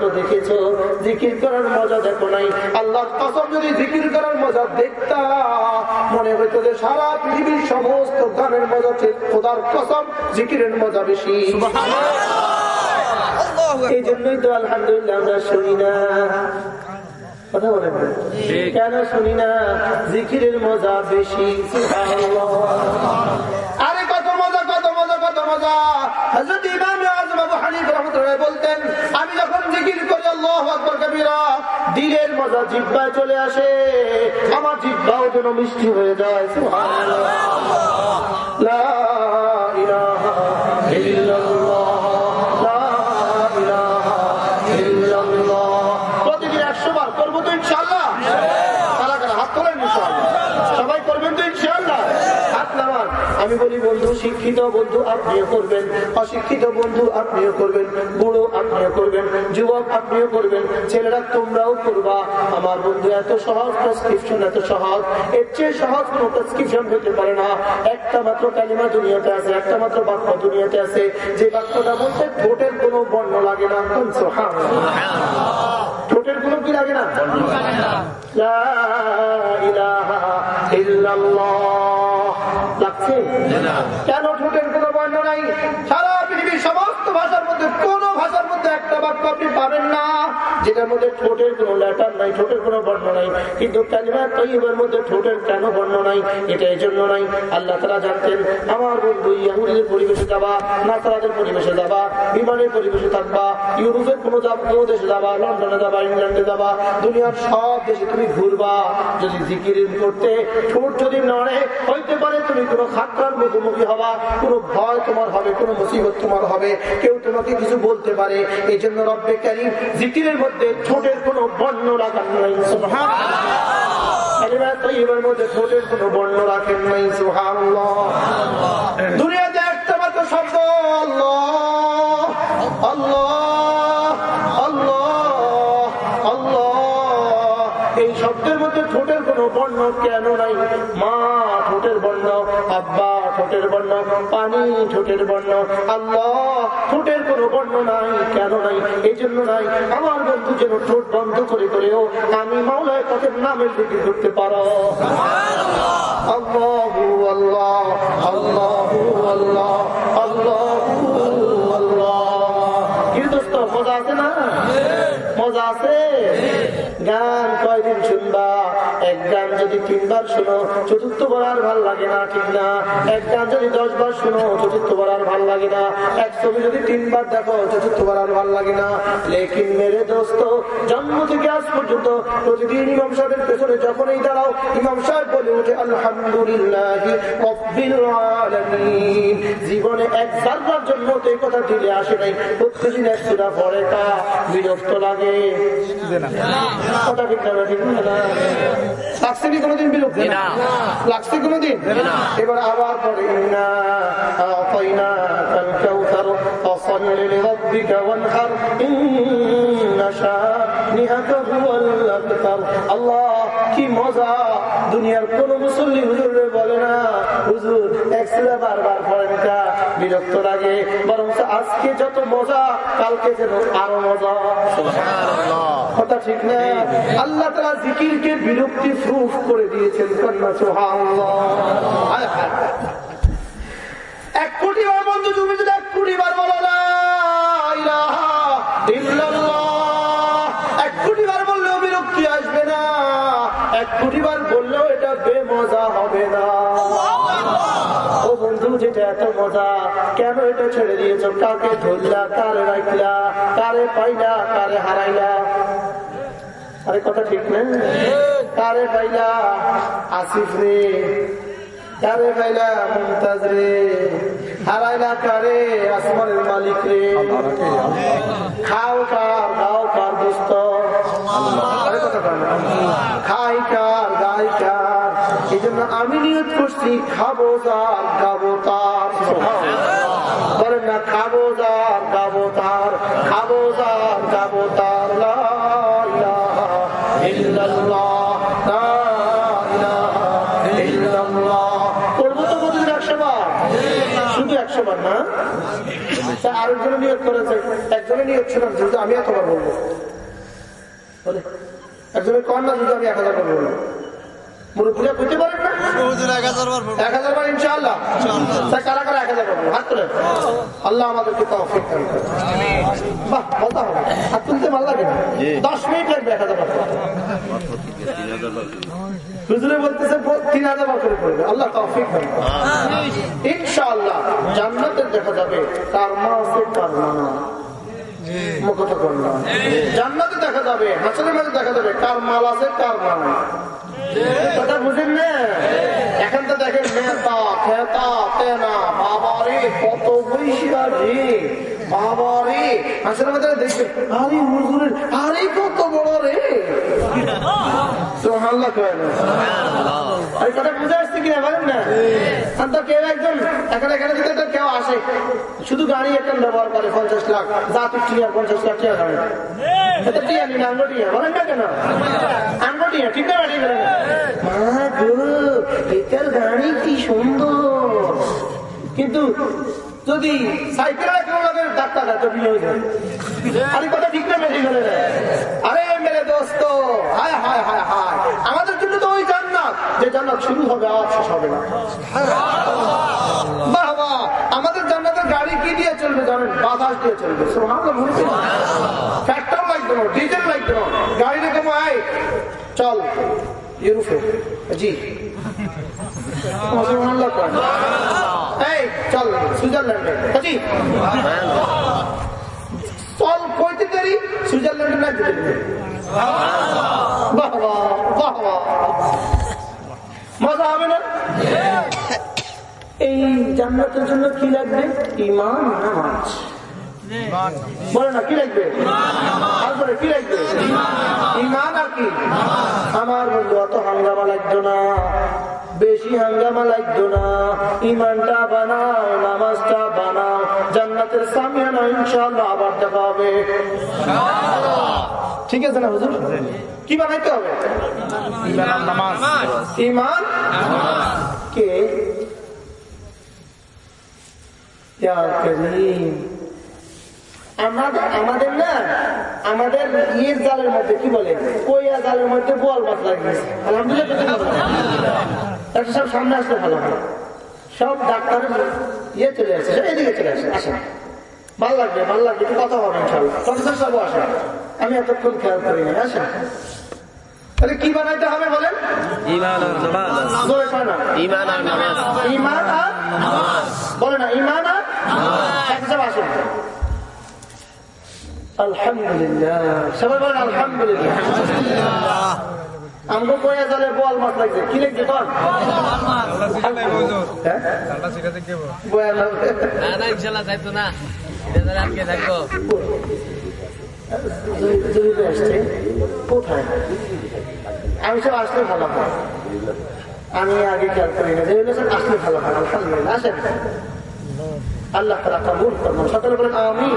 মজা দেখেছ জিকির করার মজা দেখো নাই। আল্লাহ কসম যদি জিকির করার মজা দেখতা মনে হইতো যে সারা পৃথিবীর সমস্ত গানের মজা চেয়ে খোদার কসম জিকিরের মজা বেশি। এই জন্যই তো আলহামদুলিল্লাহ আমরা শুনি না। কথা বলেন কেন শুনি না? জিকিরের মজা বেশি। আরে কত মজা কত মজা কত মজা। বলতেন, আমি যখন জিকির করি, আল্লাহু আকবার কবিরা, দিলের মজা জিহ্বায় চলে আসে। আমার জিহ্বাও যেন মিষ্টি হয়ে যায় প্রতিদিন একশো বার করব তো ইনশাল্লাহ কারা কারা হাত তোলেন ইনশাল্লাহ সবাই করবেন তো ইনশাল্লাহ হাত নামান আমি বলি বন্ধু শিক্ষিত বন্ধু আপনিও করবেন অশিক্ষিত বন্ধু আপনিও করবেন বুড়ো আপনিও করবেন যুবক আপনিও করবেন ছেলেরা তোমরাও করবা। আমার বন্ধু এত সহজ প্রেসক্রিপশন এত সহজ। এর চেয়ে সহজ কোন প্রেসক্রিপশন হতে পারে না। একটা মাত্র কালিমা দুনিয়াতে আছে একটা মাত্র বাক্য দুনিয়াতে আছে। যে বাক্যটা বলতে ঠোঁটের কোনো বর্ণ লাগে না। ঠোঁটের কোনো কি লাগে না? ইলাহা ইল্লাল্লাহ। লাগছে কেন বর্ণ নাই। সারা পৃথিবীর সমস্ত ভাষার মধ্যে, কোন ভাষার মধ্যে একটা বাক্য আপনি পাবেন না। যেটার মধ্যে ঠোঁটের কোনো নাই, ঠোঁটের কোনো বর্ণ নাই। কিন্তু মধ্যে ঠোঁটের কেন বর্ণ নাই? এটা এই জন্য নাই। আল্লাহ তারা জানতেন, আমার বন্ধু ইয়াহুদের পরিবেশে যাবা পরিবেশে যাবা, বিমানের পরিবেশে থাকবা, ইউরোপের কোনো কোনো দেশে যাবা, লন্ডনে যাবা, ইংল্যান্ডে যাবা, দুনিয়ার সব দেশে তুমি ঘুরবা। যদি জিকির করতে ঠোঁট যদি নড়ে, হইতে পারে তুমি কোনো খাতরার মুখোমুখি হবা, কোনো ভয় তোমার হবে কোনো মুসিবত তোমার হবে। কেউ তোমাকে কিছু বলতে পারে। এই জন্য রব্বে কারিম জিকিরের মধ্যে ঠোঁটের কোনো বর্ণ রাখার নাই সুবহানাল্লাহ। মধ্যে ঠোঁটের কোনো বর্ণ রাখেন নাই সুবহানাল্লাহ। দুনিয়াতে একটা মাত্র শব্দ আল্লাহ। আল্লাহ। বর্ণ কেন নাই? মা ঠোঁটের বর্ণ আব্বা ঠোঁটের বর্ণ পানি ঠোঁটের বর্ণ আল্লাহ ঠোঁটের কোনো বর্ণ নাই কেন নাই? এই জন্য নাই। আমার বন্ধু যেন ঠোঁট বন্ধ করে করেও আমি মাওলায় তাদের নামের দিকে করতে পারো। আল্লাহু আল্লাহ আল্লাহু আল্লাহ আল্লাহু আল্লাহ। কি দোস্ত মজা আছে না? মজা আছে? গান কয়দিন শুনবা? এক গান যদি তিনবার শুনো চতুর্থবার আর ভালো লাগে না, ঠিক না? এক গান যদি দশ বার শুনো চতুর্থবার আর ভালো লাগে না। এক ছবি যদি তিনবার দেখো চতুর্থবার আর ভালো লাগে না। লেকিন মেরে দোস্ত, জন্ম থেকে আজ পর্যন্ত প্রতিদিন ইমাম সাহেবের পেছনে যখনই দাঁড়াও, ইমাম সাহেব বলে ওঠে, আলহামদুলিল্লাহ জীবনে এক জার্রার জন্য এই কথা দিলে আসে নাই। প্রত্যেকদিন এক সুরা পড়ে তা, বিরক্ত লাগে। কথা ঠিক না ঠিক না লাগছে কি কোনোদিন বিরক্তি না। লাগছে কোনোদিন এবার আবার পরে ইন্না আতাইনা কাল কাউসার ফসল্লি লিরাব্বিকা ওয়ানহার ইন্না শানিআকা হুয়াল আবতার আল্লাহ কি মজা? দুনিয়ার কোন মুসল্লি হুজুরে বলে না হুজুর একসিলা বারবার পড়েন কা বিরক্ত লাগে। বরং আজকে যত মজা কালকে যেন আরও মজা। কথা ঠিক না? আল্লাহ তারা জিকিরকে বিরক্তি প্রুফ করে দিয়েছেন কন্যা। এক কোটি বার বন্ধু তুমি যদি এক কোটি বার বলো না ইলাহা ইল্লাল্লাহ। যেটা এত মজা। কেন এটা ছেড়ে দিয়েছ? কাকে ধরলা? কারে রাখলা? কারে পাইলা? কারে হারাইলা? আরে কথা ঠিক না? কারে পাইলা? আসিফ রে। কারে পাইলা? মুমতাজ রে। হারাইলা কারে? আসমানের মালিক রে। খাও কার কার দোস্ত। কথা খাই কার আমি নিয়ত করছি, খাব যার গাবো তার। বলেন না, খাব যার গাবো তার, খাব যার গাবো তার। আরেকজনে নিয়োগ করেছে, একজনে নিয়োগ ছিলাম যেহেতু আমি এতবার বলব। বলে একজনের না যদি আমি এক হাজার বলব। মুরব্বীরা বুঝতে পারেন না? এক হাজার বার ইনশাআল্লাহ। তা কারা কারা এক হাজার বার বলব? হাত তুলে আল্লাহ আমাদেরকে তৌফিক দান করুন। বাহ বলতে হবে হাত তুলতে ভালো লাগে না? দশ মিনিট লাগবে এক হাজার বার হুজুরে বলতেছে তিন হাজার বার করে পড়বে। আল্লাহ তৌফিক দান করুন। ইনশাআল্লাহ জান্নাতে দেখা যাবে। কার মা আছে কার মা না মুখত করলাম জান্নাতে দেখা যাবে হাসনের মাঝে দেখা যাবে কার মাল আছে কার মাল নাই। কথা বুঝেন না? এখন তো দেখেন নেতা খেতা তেনা বাবা রে কত বৈশিয়া রে বাবা রে দেখবে আরে হুজুরের আরে কত বড় রে। সোহাল্লা কয় না। এই কথা বুঝে আসছে কিনা বলেন না? তো কেউ একজন এখানে এখানে যদি তো কেউ আসে শুধু গাড়ি একটা ব্যবহার করে পঞ্চাশ লাখ জাতি টিয়া পঞ্চাশ লাখ টিয়া গাড়ি এটা টিয়া নিন আঙ্গটিয়া বলেন না কেন? আঙ্গটিয়া ঠিক না গাড়ি বলেন মা গো এটার গাড়ি কি সুন্দর। কিন্তু যদি সাইকেল কেউ লাগে ডাক্তার ডাক্তার বিয়ে যায়। আরে কথা ঠিক না মেশিন হলে আরে মেরে দোস্ত হায় হায় হায় হায়। আমাদের জন্য তো ওই জান্নাত। যে জান্নাত শুরু হবে আর শেষ হবে না। বাহ আমাদের জান্নাতের গাড়ি কি দিয়ে চলবে জানেন? বাতাস দিয়ে চলবে। পেট্রোল লাগবে না ডিজেল লাগবে না গাড়ি রেখে আয় চল ইউরোপে। জি। সুবহানাল্লাহ। কর। এই চল সুইজারল্যান্ডে জি কইতে দেরি, সুইজারল্যান্ডে লাগতে দেরি। বাহ বাহ বাহ বাহ। মজা হবে না? এই জান্নাতের জন্য কি লাগবে? ইমান নামাজ? বলে না, কি লাগবে? তারপরে কি লাগবে? ইমান আর কি? আমার বন্ধু, অত হাঙ্গামা লাগতো না। বেশি হাঙ্গামা লাগতো না। ইমানটা বানাও, নামাজটা বানাও। জান্নাতের সামিয়ানা ইনশাআল্লাহ আবার দেখা হবে। ঠিক আছে না হুজুর? কি বানাইতে হবে? ইমান কে? ইয়া করিম। আমাদের আমাদের না আমাদের ইয়ের জালের মধ্যে কি বলে? কইয়া জালের মধ্যে বল মাছ লাগিয়েছে আলহামদুলিল্লাহ সব সামনে আসলে ভালো হয়। সব ডাক্তারের ইয়ে চলে আসছে সব এদিকে চলে আসে আসেন। ভালো লাগবে ভালো লাগবে একটু কথা হবে ইনশাল্লাহ প্রফেসর সব আসেন। আমি এতক্ষণ খেয়াল করি না আসেন। তাহলে কি বানাইতে হবে বলেন? ইমান আর নামাজ। ইমান আর নামাজ। ইমান আর বলে না ইমান আর আসুন। আলহামদুলিল্লাহ। সবাই বলেন আলহামদুলিল্লাহ। আমগো কয়া জালে বল মাছ লাগছে? কি লাগছে লাগবে। না না। ইনশাল্লাহ যাইতো না আটকে থাকব আমি সব আসলে ভালো হয় আমি আগে খেয়াল করি না। আসলে ভালো হয় আলহামদুলিল্লাহ। আসেন। আল্লাহ তারা কবুল করবো সকলে বলেন আমি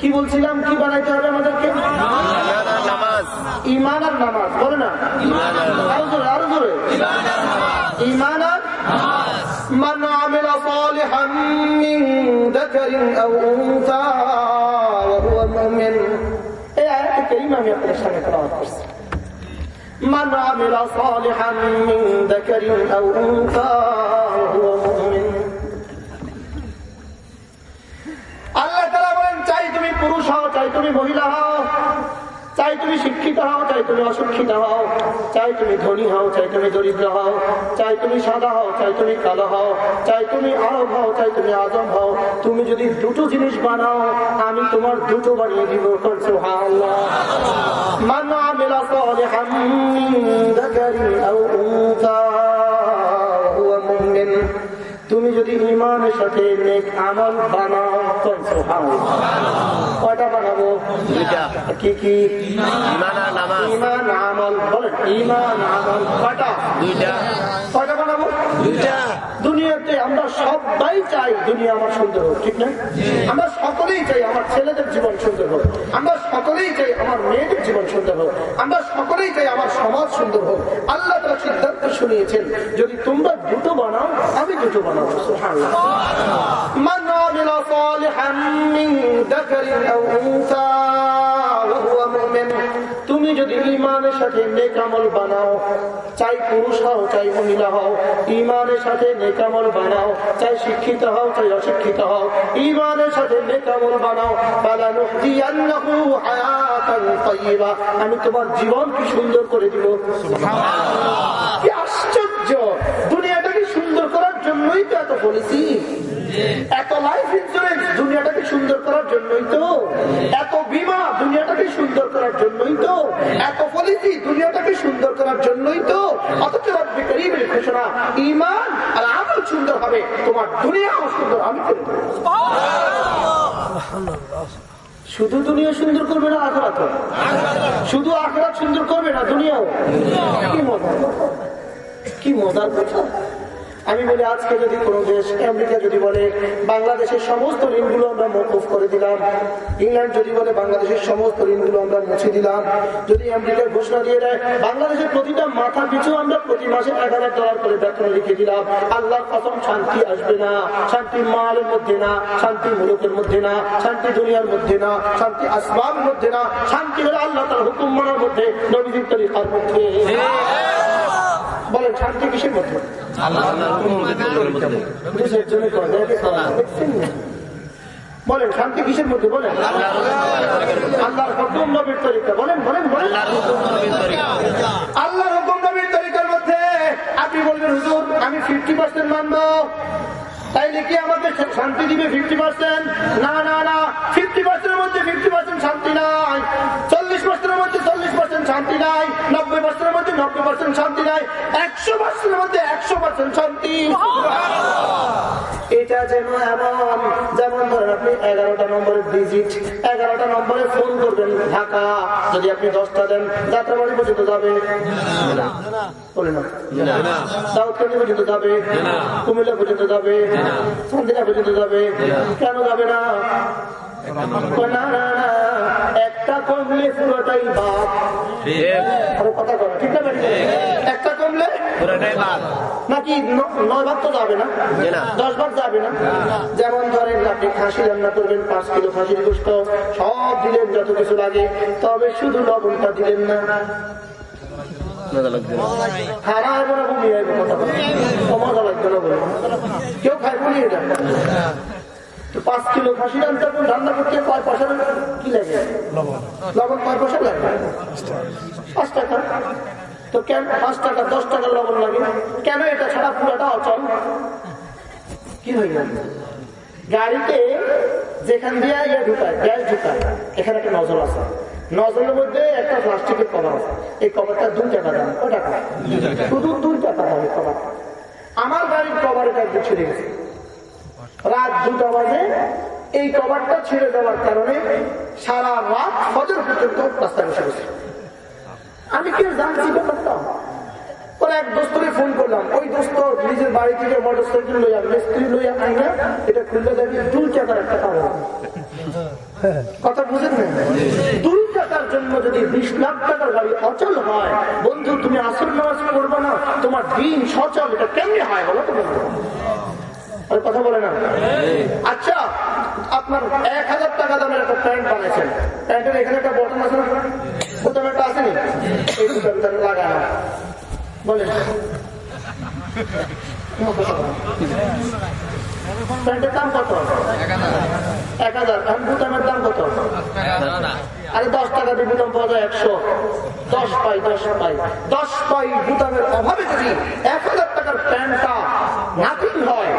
কি বলছিলাম কি বানাইতে হবে আমাদেরকে ইমান আর নামাজ বলে না আরো জোরে আরো জোরে ইমান আর من عمل صالحا من ذكر أو أنثى وهو مؤمن এই আয়াত কারিমা আমি আপনাদের সামনে তেলাওয়াত করছি من عمل صالحا من ذكر أو أنثى وهو আল্লাহ তারা বলেন চাই তুমি পুরুষ হও চাই তুমি মহিলা হও চাই তুমি শিক্ষিত হও চাই তুমি অশিক্ষিত হও চাই তুমি ধনী হও চাই তুমি দরিদ্র হও চাই তুমি সাদা হও চাই তুমি কালো হও চাই তুমি আরব হও চাই তুমি আজম হও তুমি যদি দুটো জিনিস বানাও আমি তোমার দুটো বানিয়ে দিব। মান আমিলা সালিহান মিন উনসা ওয়া হুয়া মুমিন তুমি যদি ইমানের সাথে নেক আমল বানাও। কয়টা বানাবো? কি কি? ইমান আমল বলেন। ইমান আমল কয়টা? কয়টা বানাবো? দুনিয়াতে আমরা সবাই চাই দুনিয়া আমার সুন্দর হোক ঠিক না আমরা সকলেই চাই আমার ছেলেদের জীবন সুন্দর হোক আমরা সকলেই চাই আমার মেয়েদের জীবন সুন্দর হোক আমরা সকলেই চাই আমার সমাজ সুন্দর হোক আল্লাহ তারা সিদ্ধান্ত শুনিয়েছেন যদি তোমরা দুটো বানাও আমি দুটো বানাবো সুবহানাল্লাহ। من عمل صالحا من ذكر أو أنثى وهو مؤمن তুমি যদি ইমানের সাথে নেকামল বানাও চাই পুরুষ হও চাই মহিলা হও ইমানের সাথে নেকামল বানাও চাই শিক্ষিত হও চাই অশিক্ষিত হও ইমানের সাথে নেকামল বানাও। আমি তোমার জীবন কি সুন্দর করে দিব? আশ্চর্য! দুনিয়াটাকে সুন্দর করার জন্যই তো এত বলেছি এত লাইফ ইন্স্যুরেন্স দুনিয়াটাকে সুন্দর করার জন্যই তো। এত বিমা দুনিয়াটাকে সুন্দর করার জন্যই তো। এত পলিসি দুনিয়াটাকে সুন্দর করার জন্যই তো। অথচ ঘোষণা ইমান আর আমল সুন্দর হবে, তোমার দুনিয়াও সুন্দর আমি শুধু দুনিয়া সুন্দর করবে না আখরাত? শুধু আখরাত সুন্দর করবে না দুনিয়াও? কি মজা। কি মজার কথা। আমি বলি, আজকে যদি কোনো দেশ আমেরিকা যদি বলে, বাংলাদেশের সমস্ত ঋণগুলো আমরা মকুফ করে দিলাম, ইংল্যান্ড যদি বলে, বাংলাদেশের সমস্ত ঋণগুলো আমরা মুছে দিলাম, যদি আমেরিকার ঘোষণা দিয়ে দেয়, বাংলাদেশের প্রতিটা মাথা পিছু আমরা প্রতি মাসে এক হাজার ডলার করে বেতন লিখে দিলাম। আল্লাহর প্রথম শান্তি আসবে না, শান্তি মালের মধ্যে না, শান্তি মুলুকের মধ্যে না, শান্তি দুনিয়ার মধ্যে না, শান্তি আসবাবের মধ্যে না, শান্তি হলো আল্লাহ তার হুকুম মানার মধ্যে নবীদের তরিকার মধ্যে। বলেন শান্তি কিসের মধ্যে? বলেন শান্তি কিসের মধ্যে? বলেন। আল্লাহর হুকুম নবীর তরিকা। বলেন বলেন বলেন। আল্লাহর হুকুম নবীর তরিকার মধ্যে আপনি বলবেন হুজুর আমি ফিফটি পার্সেন্ট মানবো। তাইলে কি আমাকে শান্তি দিবে ফিফটি পার্সেন্ট না না না ফিফটি পার্সেন্টের মধ্যে ফিফটি পার্সেন্ট শান্তি নাই। চল্লিশ পার্সেন্টের মধ্যে চল্লিশ পার্সেন্ট শান্তি নাই। নব্বই পার্সেন্টের মধ্যে নব্বই পার্সেন্ট শান্তি নাই। একশো পার্সেন্টের মধ্যে একশো পার্সেন্ট শান্তি। এটা যেন এমন, যেমন ধরেন আপনি এগারোটা নম্বরের ভিজিট এগারোটা নম্বরে ফোন করবেন ঢাকা। যদি আপনি দশটা দেন, যাত্রাবাড়ি পর্যন্ত যাবে। বলে না। দাউদকান্দি পর্যন্ত যাবে। কুমিল্লা পর্যন্ত যাবে। চান্দিনা পর্যন্ত যাবে। কেন যাবে না? একটা কমলে পুরোটাই বাপ আরও কথা বলো ঠিক না একটা কমলে? নাকি নয় ভাগ তো যাবে না? দশ ভাগ যাবে না। যেমন ধরেন আপনি খাসি রান্না করবেন পাঁচ কিলো খাসির গোস্ত সব দিলেন যত কিছু লাগে তবে শুধু লবণটা দিলেন না। মজা লাগবে। না কেউ খাইব নি। এটা পাঁচ কিলো খাসি রান্না করবেন রান্না করতে কয় পয়সা কি লাগে? লবণ। কয় পয়সা লাগে? পাঁচ টাকা। তো কেন পাঁচ টাকা দশ টাকা লবণ লাগে? কেন এটা ছাড়া পুরোটা অচল কি হয়ে গেল? গাড়িতে যেখান দিয়ে ইয়ে ঢুকায় গ্যাস ঢুকায় এখানে একটা নজর আছে। নজরের মধ্যে একটা প্লাস্টিকের কভার আছে। এই কভারটা দুই টাকা দাম ও টাকা। শুধু দুই টাকা দাম কভার। আমার গাড়ির কভারটা একটু ছিঁড়ে গেছে। রাত দুটা বাজে। এই কভারটা ছিঁড়ে যাওয়ার কারণে সারা রাত ফজর পর্যন্ত রাস্তায় বসে গেছে আমি আমি কি আর জানছি ব্যাপারটা? পরে এক দোস্তরে ফোন করলাম। ওই দোস্ত নিজের বাড়ি থেকে মোটর সাইকেল লইয়া মিস্ত্রি লইয়া আই না, এটা খুললে দেখি দুই টাকার একটা কারণ কথা বুঝেন দুই টাকার জন্য যদি বিশ লাখ টাকার গাড়ি অচল হয়, বন্ধু, তুমি আসল নামাজ পড়ব না, তোমার দিন সচল, এটা কেমনি হয় বলো তো বন্ধু? কথা বলে না? আচ্ছা আপনার এক হাজার টাকা দামের একটা প্যান্ট বানাইছেন। প্যান্টের এখানে একটা বটন আছে না? বোতাম একটা আসেনি লাগানো। বলেন। প্যান্টের দাম কত? এক হাজার বোতামের দাম কত? আরে দশ টাকা দিয়ে পাওয়া যায় একশো। দশ পাই দশ পাই। দশ পাই বুতামের অভাবে যদি এক হাজার টাকার প্যান্টটা নাতিন হয়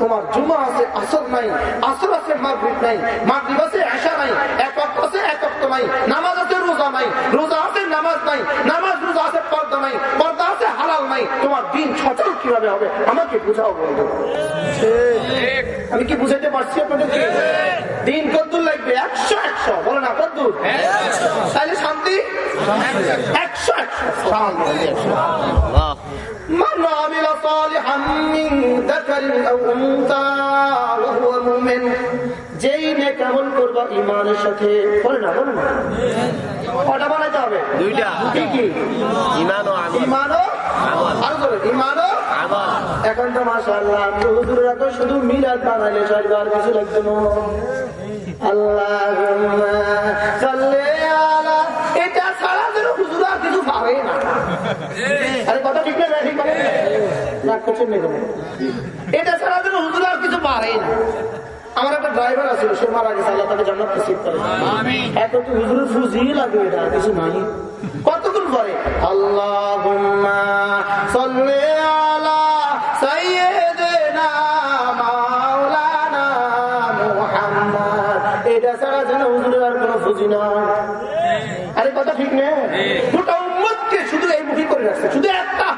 তোমার জুমা আছে আসর নাই। আসর আছে মাগরিব নাই। মাগরিব আছে আশা নাই। এক অক্ট আছে এক অক্ট নাই। নামাজ আছে রোজা নাই। রোজা আছে নামাজ নাই। নামাজ রোজা আছে পর্দা নাই। পর্দা আছে হালাল নাই। তোমার দিন সচল কীভাবে হবে? আমাকে বুঝাও বলব আমি কি বুঝাইতে পারছি আপনাদেরকে? দিন কদ্দুর লাগবে? একশো একশো। বলো না কদ্দুর তাহলে শান্তি? একশো। একশো من عمل صالحا من ذكر او انثى وهو مؤمن যেই নেক আমল করবা ইমানের সাথে বলে না বলে না কটা বানাইতে হবে দুইটা কি কি ইমান ও আমল ইমানও আরো বলে ইমানও আমল এখন তো মাসাল্লাহ হুজুরা তো শুধু মিলাদ বানাইলে চলবে আর কিছু লাগতো না আল্লাহ এটা ছাড়া যেন হুজুর আর কিছু পাবে না আরে কথা ঠিক না ঠিক বলে রাগ করছেন না এটা ছাড়া যেন হুজুর আর কিছু পারে না। আমার একটা ড্রাইভার আছে সে মারা গেছে আল্লাহ তাকে জান্নাত নসিব করে। এত তো হুজুরের ফুজি লাগে এটা আর কিছু নাই। কতক্ষণ পরে? আল্লাহুম্মা সাল্লি আলা সাইয়্যিদিনা মাওলানা মুহাম্মদ। এটা ছাড়া যেন হুজুরের আর কোনো ফুজি নাই আরে কথা ঠিক নেই গোটা উম্মতকে শুধু এই মুখী করে রাখছে শুধু একটা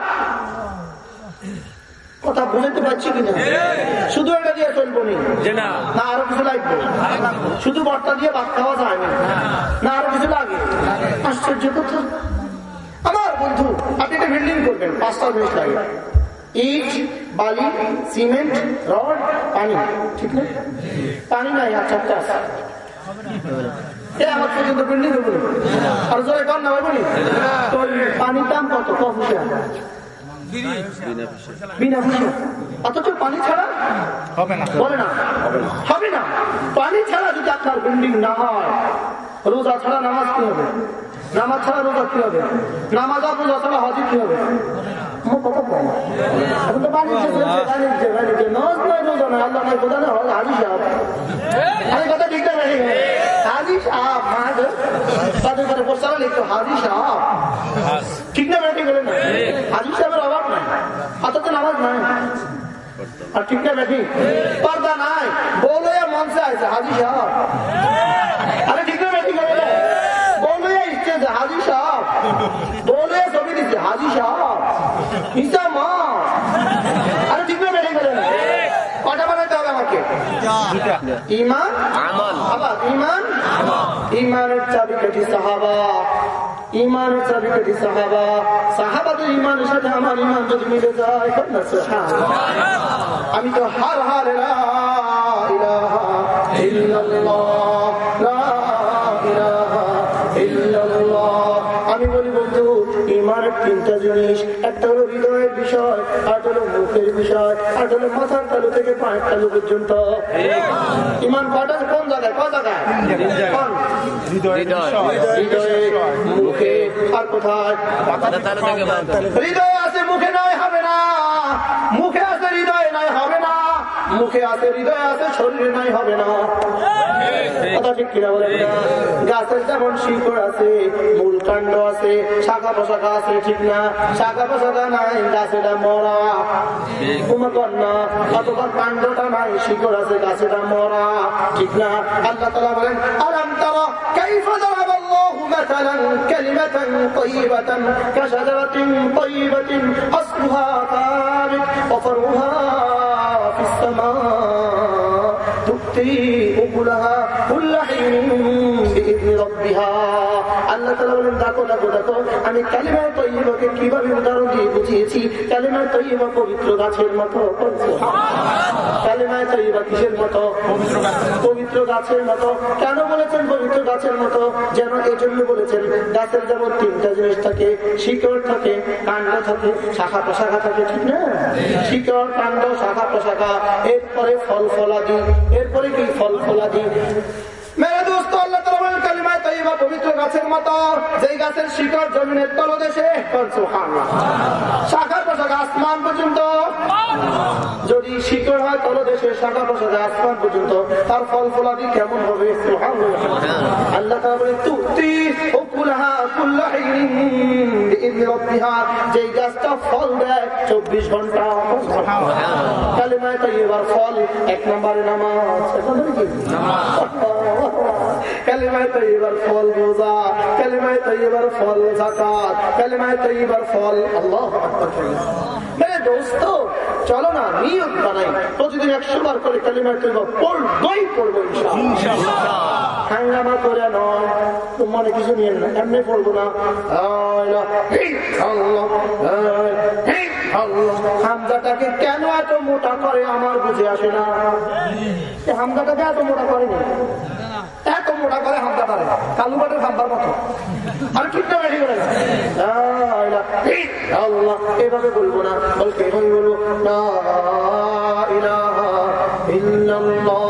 কথা বুঝতে পারছি কিনা? শুধু এটা দিয়ে চলবো না। না। আরও কিছু লাগবে। শুধু বর্তা দিয়ে ভাত খাওয়া যায় না। না আরও কিছু লাগে? আশ্চর্য কথা। আমার বন্ধু আপনি একটা বিল্ডিং করবেন পাঁচটা জিনিস লাগে। ইট বালি সিমেন্ট রড পানি। ঠিক না? পানি নাই আচ্ছা এ আমার পর্যন্ত বিল্ডিং আর জোরে না ওই পানির দাম কত? কফুসা বিনা অথচ পানি ছাড়া? হবে না। বলে না। হবে না। পানি ছাড়া যদি আপনার বিল্ডিং না হয় রোজা ছাড়া নামাজ কি হবে? নামাজ ছাড়া রোজা কি হবে? নামাজ আর রোজা ছাড়া হজি কি হবে? কথা না। এখন তো বাণিজ্য চলছে, বাণিজ্য, বাণিজ্য। নামাজ নয়, রোজা নয়, আল্লাহ নয়, খোদা নয়, হাজি সাহেব। আমি কথা ঠিক না? হাজি সাহেব, মাঝ, তাদের করে পোস্টারে লিখতো, হাজি সাহেব। ঠিক না ব্যাটি বলে না হাজি সাহেবের অভাব নাই অথচ নামাজ নাই আর ঠিক না ব্যাটি পর্দা নাই বলে মঞ্চে আছে হাজি সাহেব আরে ঠিক না ব্যাটি বলে না বলে স্টেজে হাজি সাহেব বলে ছবি দিচ্ছে হাজি সাহেব হিসাব মা আরে ঠিক না ব্যাটি বলে না কটা বানাইতে হবে আমাকে ইমান আমল আবার ইমান ইমানের চাবিকাঠি সাহাবা ইমানের চাবিকাঠি সাহাবা সাহাবাদের ইমানের সাথে আমার ইমান যদি মিলে যায় কর না সুবহানাল্লাহ। আমি তো হার হার ইল্লাল্লাহ, জিনিস একটা হলো হৃদয়ের বিষয় আর হলো মুখের বিষয় আর হলো মাথার তালু থেকে পায়ের তালু পর্যন্ত। ইমান কটা কোন জায়গায় কত জায়গায়? হৃদয়। মুখে আর কোথায়? মাথা তালু থেকে বাদ দাও। হৃদয়ে আছে মুখে নয় হবে না মুখে আছে হৃদয়ে নয় হবে না মুখে আছে হৃদয়ে আছে শরীরে নয় হবে না কথা ঠিক কিনা বলে গাছের যেমন শিকড় আছে মূল কাণ্ড আছে শাখা পোশাখা আছে ঠিক না শাখা পোশাখা নাই গাছেটা মরা কোনো কন্যা অথবা কাণ্ডটা নাই শিকড় আছে গাছেটা মরা ঠিক না আল্লাহ তালা বলেন আরাম তারা كيف ضرب الله مثلا كلمة طيبة كشجرة طيبة أصلها ثابت وفرعها تؤتي أكلها كل حين বিইذن ربها. আল্লাহ তাআলা বলেন, দেখো দেখো দেখো, আমি কালিমা তৈয়বাকে কীভাবে উদাহরণ দিয়ে বুঝিয়েছি? কালিমা তৈয়বা পবিত্র গাছের মতো। তৈয়বা কিসের মতো? পবিত্র গাছের মতো। কেন বলেছেন পবিত্র গাছের মতো? যেন বলেছেন, গাছের যেমন তিনটা জিনিস থাকে, শিকড় থাকে কাণ্ড থাকে, শাখা প্রশাখা থাকে, ঠিক না? শিকড় কাণ্ড শাখা প্রশাখা। এরপরে ফল ফলাদি, এরপরে কি? ফল ফলাদি। মেরে দোস্ত, আল্লাহ তাআলা তাইয়্যিবা পবিত্র গাছের মতো যেই গাছের শিকড় জমিনের তলদেশে শাখা প্রশাখা আসমান পর্যন্ত। যদি শিকড় হয় তলদেশে শাখা প্রশাখা আসমান পর্যন্ত তার ফল ফলাদি কেমন হবে? আল্লাহ বিইذن রাব্বিহা। যেই গাছটা ফল দেয় 24 ঘণ্টা। কালিমায়ে তাইয়্যিবার ফল এক নম্বরে নামাজ। কালিমায় তৈবার ফল রোজা কালিমায় তৈবার ফল জাকাত কালিমায় তৈবার ফল আল্লাহ দোস্ত চলো না নিয়ত বানাই। প্রতিদিন একশো বার করে কালিমায় তৈবা পড়বই পড়ব হাঙ্গামা করে নয় তো মনে কিছু নিয়ে না এমনি পড়ব না। হামজাটাকে কেন এত মোটা করে আমার বুঝে আসে না? হামজাটাকে এত মোটা করেনি? মোটা করে হামদা পারে। কালু বাটের হামদার মতো। আর ঠিক না বেশি করে। এভাবে বলব না। বলব না ইলাহা ইল্লাল্লাহ।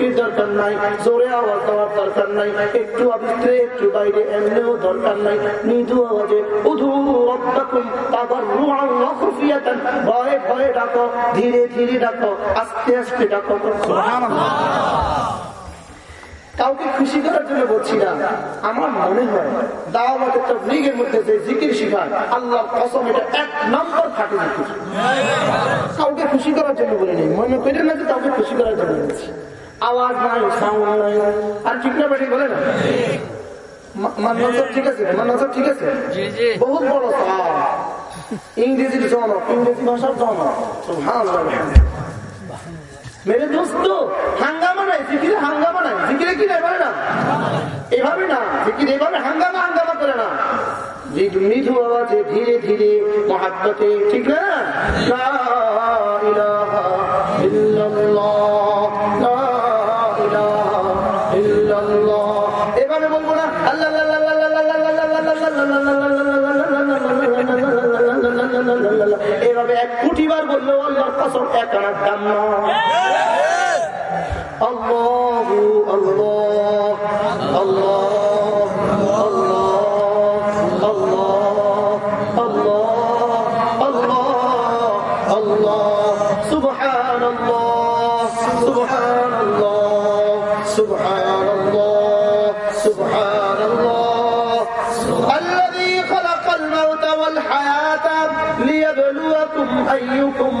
ঝুঁকু দরকার নাই জোরে আওয়াজ দেওয়ার দরকার নাই একটু আবিস্ত্রে একটু বাইরে এমনিও দরকার নাই। মৃদু আওয়াজে উধু রব্বাকুম তাদাররুআন ওয়া খুফিয়াতান ভয়ে ভয়ে ডাকো ধীরে ধীরে ডাকো আস্তে আস্তে ডাকো। কাউকে খুশি করার জন্য বলছি না আমার মনে হয় দাওয়াতের তবলিগের মধ্যে যে জিকির শিখায় আল্লাহর কসম এটা এক নম্বর খাটে জিকির। কাউকে খুশি করার জন্য বলি নেই মনে করেন না যে কাউকে খুশি করার জন্য বলছি। আওয়াজ নাই সাউন্ড নাই। আর ঠিক না বেটি বলে না ঠিক আছে? মান্নান ঠিক আছে? বহুত বড় সাহাব ইংরেজির জনক ইংরেজি ভাষার জনক। মেরে দোস্ত হাঙ্গামা নাই জিকিরে হাঙ্গামা নাই। জিকিরে কি নাই বলে না? এভাবে না জিকির এভাবে হাঙ্গামা হাঙ্গামা করে না। মৃদু আওয়াজে ধীরে ধীরে মহাত্মতে ঠিক না? الرسول يتندمنا الله الله الله سبحان الله سبحان الله الذي خلق الموت والحياة ليبلوكم أيكم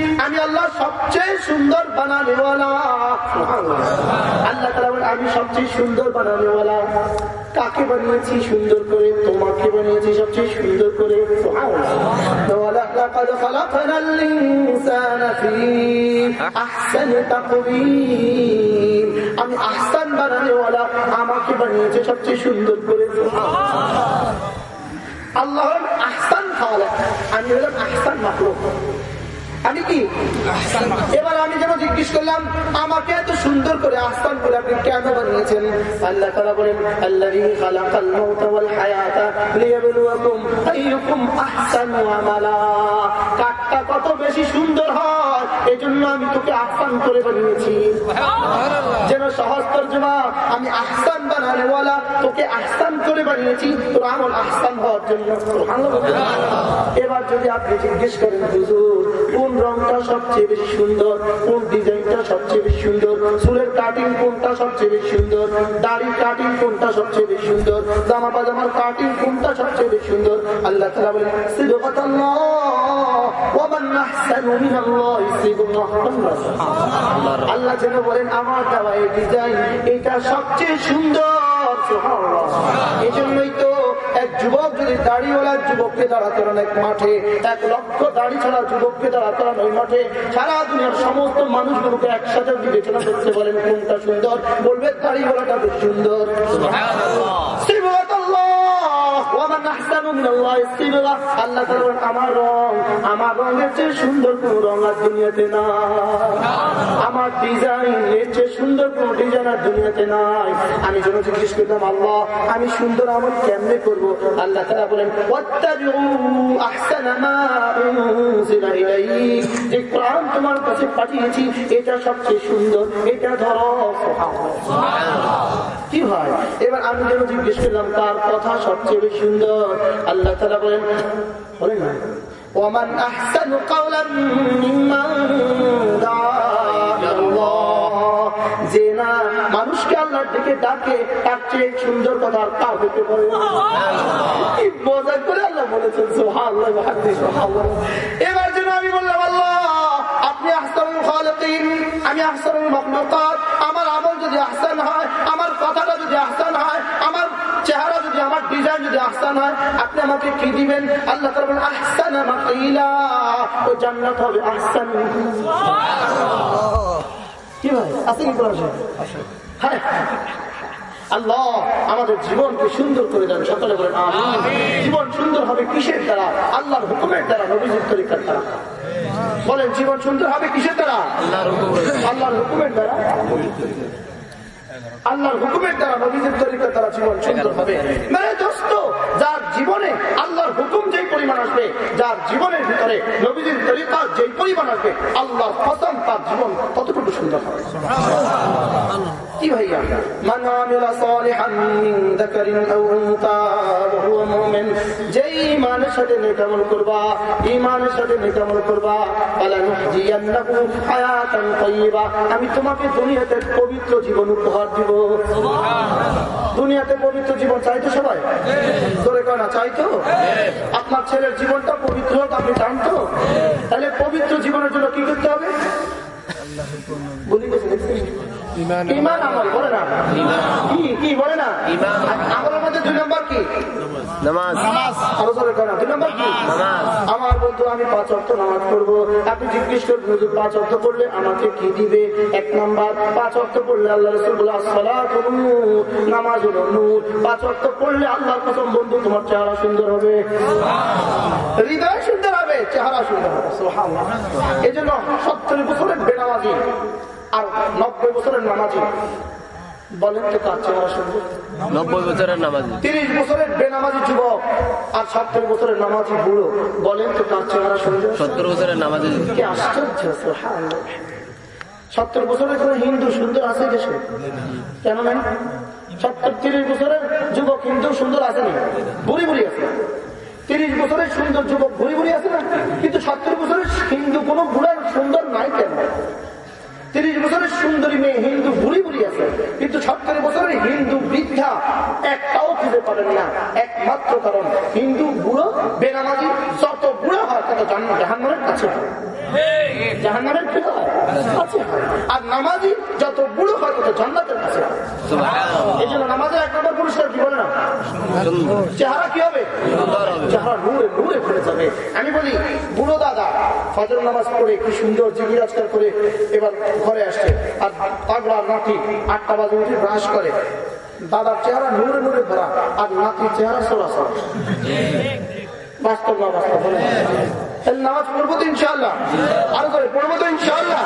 আমি আল্লাহ সবচেয়ে সুন্দর বানানেওয়ালা। আল্লাহ তালা আমি সবচেয়ে সুন্দর বানানেওয়ালা। কাকে বানিয়েছি? সুন্দর করে তোমাকে বানিয়েছি সবচেয়ে সুন্দর করে। আমি আহসান বানানেওয়ালা, আমাকে বানিয়েছে সবচেয়ে সুন্দর করে। আল্লাহর আহসান খাওয়ালা। আমি হলাম আহসান মাকড় আমি কি? এবার আমি যেন জিজ্ঞেস করলাম আমাকে এত সুন্দর করে আস্তান করে আপনি কেন বানিয়েছেন? আল্লাহ তাআলা বলেন কাঠটা কত বেশি সুন্দর হয় এজন্য জন্য আমি তোকে আহ্বান করে বানিয়েছি। যেন সহজ তর্জমা আমি আহসান বানানেওয়ালা তোকে আহসান করে বানিয়েছি তোর আমল আহসান হওয়ার জন্য। এবার যদি আপনি জিজ্ঞেস করেন হুজুর কোন রংটা সবচেয়ে বেশি সুন্দর? কোন ডিজাইনটা সবচেয়ে বেশি সুন্দর? চুলের কাটিং কোনটা সবচেয়ে বেশি সুন্দর? দাড়ির কাটিং কোনটা সবচেয়ে বেশি সুন্দর? জামা পাজামার কাটিং কোনটা সবচেয়ে বেশি সুন্দর? আল্লাহ তালা বলেন আল্লাহ যেন বলেন আমার দেওয়া এই ডিজাইন এটা সবচেয়ে সুন্দর। এই জন্যই তো এক যুবক যদি দাড়িওয়ালা যুবককে দাঁড়া করেন এক মাঠে এক লক্ষ দাড়ি ছাড়া যুবককে দাঁড়া করেন ওই মাঠে সারা দুনিয়ার সমস্ত মানুষগুলোকে একসাথে বিবেচনা করতে বলেন কোনটা সুন্দর? বলবে দাঁড়িওয়ালাটা খুব সুন্দর। আমার আমার আমার আমি সুন্দর আমল কেমনে করব? আল্লাহ তারা বলেন। যে কোরআন তোমার কাছে পাঠিয়েছি, এটা সবচেয়ে সুন্দর, এটা ধরো কি হয়? এবার আমি যেন জিজ্ঞেস করলাম, তার কথা সবচেয়ে সুন্দর। আল্লাহ তালা বলেন বলেন ওমান যে না মানুষকে ডাকে, তার চেয়ে সুন্দর কথা পারে মজা করে আল্লাহ বলেছেন এবার যেন আমি বললাম, আল্লাহ, আপনি আসতাম খালেকিন, আমি আসতাম মখলুকাত। আমার আমল যদি আহসান হয়, আমার কথাটা যদি আসান হয়, আমার চেহারা আমার ডিজাইন যদি আহসান হয়, আপনি আমাকে কি দিবেন? আল্লাহ তাআলা বলেন, আহসান ও জান্নাত হবে আহসান। কি ভাই? আছে কি হ্যাঁ। আল্লাহ আমাদের জীবনকে সুন্দর করে দেন, সকলে বলেন জীবন সুন্দর হবে কিসের দ্বারা? আল্লাহর হুকুমের দ্বারা, নবীজির তরিকার দ্বারা। বলেন, জীবন সুন্দর হবে কিসের দ্বারা? আল্লাহর হুকুমের দ্বারা। আল্লাহর হুকুমের দ্বারা নবীদের তরিকার দ্বারা জীবন সুন্দর হবে। মানে দোস্ত যার জীবনে আল্লাহর হুকুম যেই পরিমাণ আসবে, যার জীবনের ভিতরে নবীদের তরিকার যেই পরিমাণ আসবে, আল্লাহর ফসম তার জীবন ততটুকু সুন্দর হবে। কি ভাইয়া? মান আমিলা সালিহান মিন যাকারিন আও উনসা ওয়া হুয়া মুমিন। যেই ঈমানের সাথে নেক আমল করবা ঈমানের সাথে নেক আমল করবা ফালানুহজিয়ান্নাহু হায়াতান তাইয়্যিবা আমি তোমাকে দুনিয়াতে পবিত্র জীবন উপহার দিব। দুনিয়াতে পবিত্র জীবন চাইতো সবাই? ধরে কেনা চাইতো আপনার ছেলের জীবনটা পবিত্র হোক আপনি চান তো? তাহলে পবিত্র জীবনের জন্য কি করতে হবে? ইমান আমল বলে না। কি কি বলে না? আমলের মধ্যে দুই নম্বর কি? নামাজ। আরও জোরে করেন, দুই নম্বর কি? নামাজ। আমার বন্ধু আমি পাঁচ অর্থ নামাজ পড়ব। আপনি জিজ্ঞেস করবেন পাঁচ অর্থ পড়লে আমাকে কি দিবে? এক নাম্বার পাঁচ অর্থ পড়লে আল্লাহ রসুল বলে নামাজ হলো নূর। পাঁচ অর্থ পড়লে আল্লাহর কসম বন্ধু তোমার চেহারা সুন্দর হবে। হৃদয় সুন্দর হবে চেহারা সুন্দর হবে। এই জন্য সত্তর বছরের বেনামাজি। আর নব্বই বছরের নামাজি। বলেন তো কার চেহারা সুন্দর নব্বই বছরের নামাজ। তিরিশ বছরের বেনামাজি যুবক আর সত্তর বছরের নামাজি বুড়ো। বলেন তো কার চেহারা সুন্দর সত্তর বছরের নামাজ। কি আশ্চর্য সত্তর বছরের কোন হিন্দু সুন্দর আছে দেশে? কেন নাই? সত্তর তিরিশ বছরের যুবক হিন্দু সুন্দর আছে না? বুড়ি বুড়ি আছে। তিরিশ বছরের সুন্দর যুবক বুড়ি বুড়ি আছে না? কিন্তু সত্তর বছরের হিন্দু কোন বুড়ার সুন্দর নাই কেন? তিরিশ বছরের সুন্দরী মেয়ে হিন্দু বুড়ি বুড়ি আছে। কিন্তু সত্তর বছরের হিন্দু বৃদ্ধা একটাও খুঁজে পাবেন না। একমাত্র কারণ হিন্দু বুড়ো বেনামাজি যত বুড়ো হয় তত জাহান্নামের কাছে জাহান্নামের কাছে। আর নামাজি যত বুড়ো হয় তত জান্নাতের কাছে। এই জন্য নামাজের এক নম্বর পুরস্কার কি বলে না। চেহারা কি হবে? চেহারা নূরে নূরে ভরে যাবে। আমি বলি বুড়ো দাদা ফজর নামাজ পড়ে কি সুন্দর জিগি রাজকার করে এবার ঘরে আসছে। আর পাগলা নাতি আটটা বাজে উঠে ব্রাশ করে। দাদার চেহারা নূরে নূরে ভরা আর নাতির চেহারা সোলা বাস্তব না বাস্তব নামাজ পড়ব তো ইনশাল্লাহ আরও করে পড়ব তো ইনশাল্লাহ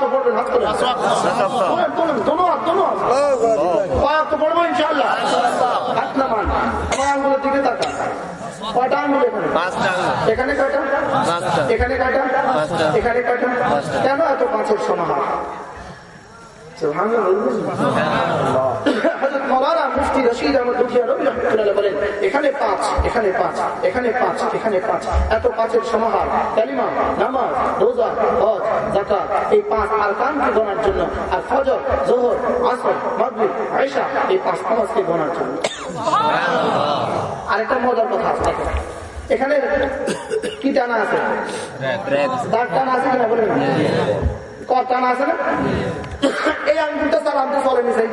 তো পড়বেন হাত করে। তো পড়ব ইনশাল্লাহ হাত নামান। আমার আঙ্গুলের দিকে তাকান। কয়টা আঙ্গুল এখানে? পাঁচটা আঙুল। এখানে কয়টা পাঁচটা। এখানে কয়টা পাঁচটা। এখানে কয়টা পাঁচটা। কেন এত পাঁচের সমাহার এখানে পাঁচ এখানে পাঁচ এখানে পাঁচ এখানে পাঁচ। এত পাঁচের সমাহার কালিমা নামাজ রোজা হজ যাকাত এই পাঁচ আরকানকে গণার জন্য আর ফজর জোহর আসর মাগরিব আয়েশা এই পাঁচ নামাজকে গণার জন্য। আরেকটা মজার কথা আছে। এখানে কি টানা আছে? দাগ টানা আছে কিনা বলেন? কর টানা আছে না? এই আঙ্গুলটা তার আনতে চলেনি সেই।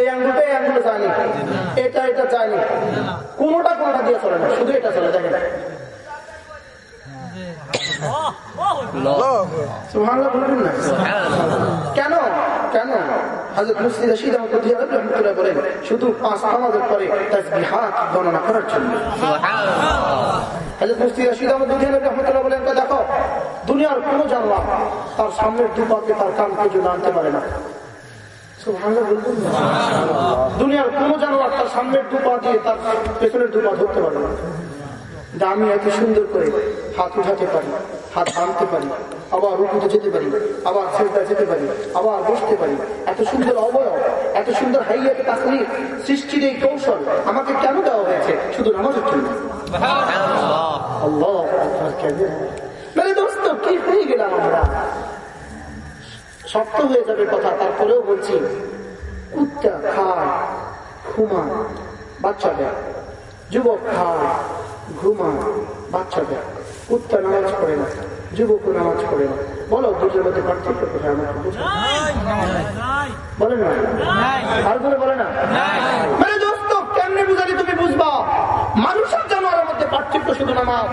এই আঙ্গুলটা এই আঙ্গুলে যায়নি। এটা এটা যায়নি। কোনোটা কোনোটা দিয়ে চলে না শুধু এটা চলে দেখেন। কেন? কেন? হাজরত মুসলিম রশিদ আহমদ বুদ্ধিয়া রহমতুল্লাহ বলেন শুধু পাঁচ নামাজের পরে তাসবিহাত গণনা করার জন্য। হাজরত মুফতি রশিদ আহমদ দুধিয়ান রহমতুল্লাহ বলেন "তো দেখো দুনিয়ার কোন জানোয়ার তার সামনের দুপাকে তার কান পর্যন্ত আনতে পারে না? দুনিয়ার কোন জানোয়ার তার সামনের দুপা দিয়ে তার পেছনের দুপা ধরতে পারে না। আমি এত সুন্দর করে হাত উঠাতে পারি হাত ভাঙতে পারি, আবার রুকুতে যেতে পারি, আবার ছেলেটা যেতে পারি, আবার বসতে পারি। এত সুন্দর অবয়ব, এত সুন্দর হাইয়াতে তাকলিফ সৃষ্টির এই কৌশল আমাকে কেন দেওয়া হয়েছে? শুধু নামাজের জন্য। দোস্ত, কি হয়ে গেলাম আমরা? শক্ত হয়ে যাবে কথা, তারপরেও বলছি বাচ্চা যুবক বাচ্চা দেয়। কুত্তা নামাজ পড়ে না যুবকও নামাজ পড়ে না বলো দুটোর মধ্যে পার্থক্য কোথায় আমাকে বুঝো বলে না আর করে বলে না মানে দোস্ত কেমনে বুঝালি তুমি বুঝবা মানুষের জানোয়ারের মধ্যে পার্থক্য শুধু নামাজ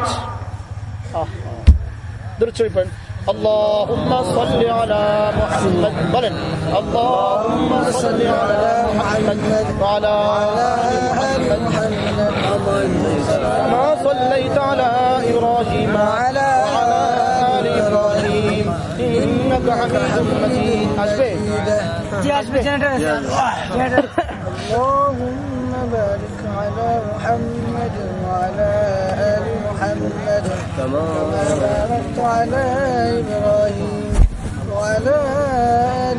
দূর চলে পড়েন اللهم صل على محمد بلن اللهم صل على محمد وعلى آل محمد كما صليت على إبراهيم وعلى آل إبراهيم. إنك حميد مجيد. اللهم بارك على محمد وعلى آل محمد. كما باركت على إبراهيم وعلى آل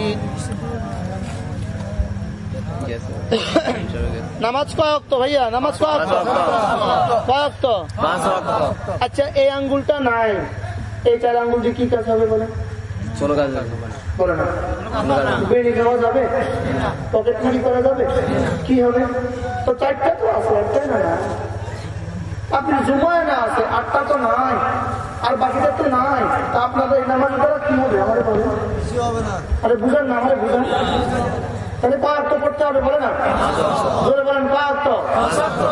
নামাজ কয়ক্ত ভাইয়া নামাজ কয়ক্ত কয়ক্ত আচ্ছা এই আঙ্গুলটা নাই। এই চার আঙ্গুল দিয়ে কি কাজ হবে বলে কোনো কাজ না। বেড়ে খাওয়া যাবে? পকেট করা যাবে? কি হবে? তো চারটা তো আছে একটাই না না আপনি জুমায় না আছে আটটা তো নাই। আর বাকিটা তো নাই। তা আপনাদের এই নামাজ দ্বারা কি হবে? আরে বুঝেন না আমাদের বুঝেন। তাহলে পাঁচ তো পড়তে হবে বলে না? ধরে বলেন পাঁচ তো।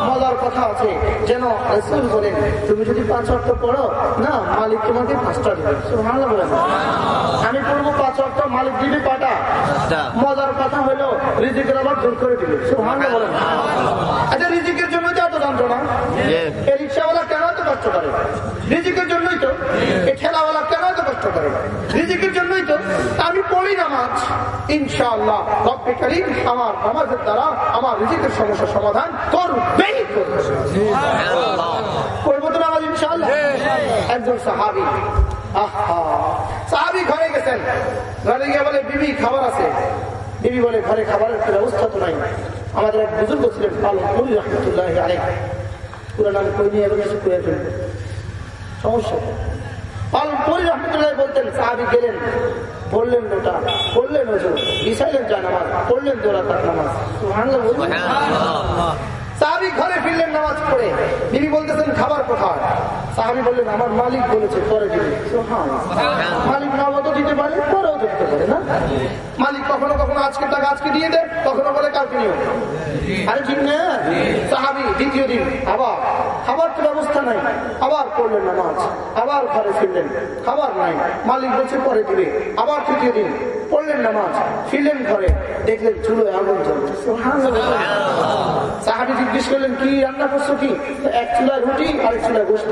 মজার কথা আছে যেন রসুল বলেন তুমি যদি পাঁচ অর্থ পড়ো না মালিক তোমাকে পাঁচটা দিবে। ভালো বলেন। আমি পড়ব পাঁচ অর্থ মালিক দিবে পাটা মজার কথা হলো রিজিকের আবার জোর করে দিবে। ভালো বলেন। আচ্ছা রিজিকের জন্য তো এত যন্ত্রণা যে এই রিক্সাওয়ালা কেন এত কষ্ট করে রিজিকের জন্যই তো এই ঠেলাওয়ালা কেন এত কষ্ট করে রিজিকের জন্যই তো আমি পড়ি নামাজ। ইনশাআল্লাহ রব্বে করিম আমার নামাজের দ্বারা আমার রিজিকের সমস্যা সমাধান করবেই করবে। তো নামাজ ইনশাআল্লাহ। একজন সাহাবি আহা সাহাবি ঘরে গেছেন। ঘরে গিয়ে বলে বিবি খাবার আছে। বিবি বলে ঘরে খাবারের ব্যবস্থা তো নাই। আমাদের এক বুজুর্গ ছিলেন পালন করি রহমতুল্লাহ আলাই পুরো নাম কই নিয়ে এবার এসে ফেলবে সমস্যা। নেই। পালন করি রহমতুল্লাহ বলতেন সাহাবি গেলেন পড়লেন ওটা পড়লেন ওজন বিছাইলেন যা নামাজ পড়লেন দোলা তার নামাজ। সুবহানাল্লাহ বলবেন সাহাবি ঘরে ফিরলেন নামাজ পড়ে। বিবি বলতেছেন খাবার কোথায়? সাহাবি বললেন, আমার মালিক বলেছে, পরে দিবে। মালিক না মতো দিতে পারে, পরেও দিতে পারে, না? মালিক কখনো কখনো আজকে টাকা আজকে দিয়ে দেয় কখনো বলে কালকে নিও আরে ঠিক না? সাহাবি, দ্বিতীয় দিন, আবার খাবার তো ব্যবস্থা নাই। আবার করলেন নামাজ, আবার ঘরে ফিরলেন খাবার নাই। মালিক বলছে, পরে দিবে। আবার তৃতীয় দিন পড়লেন নামাজ ফিরলেন ঘরে দেখলেন চুলোয় আগুন জ্বলছে। সাহাবি জিজ্ঞেস করলেন কি রান্না করছ কি? এক চুলায় রুটি আর এক চুলায় গোস্ত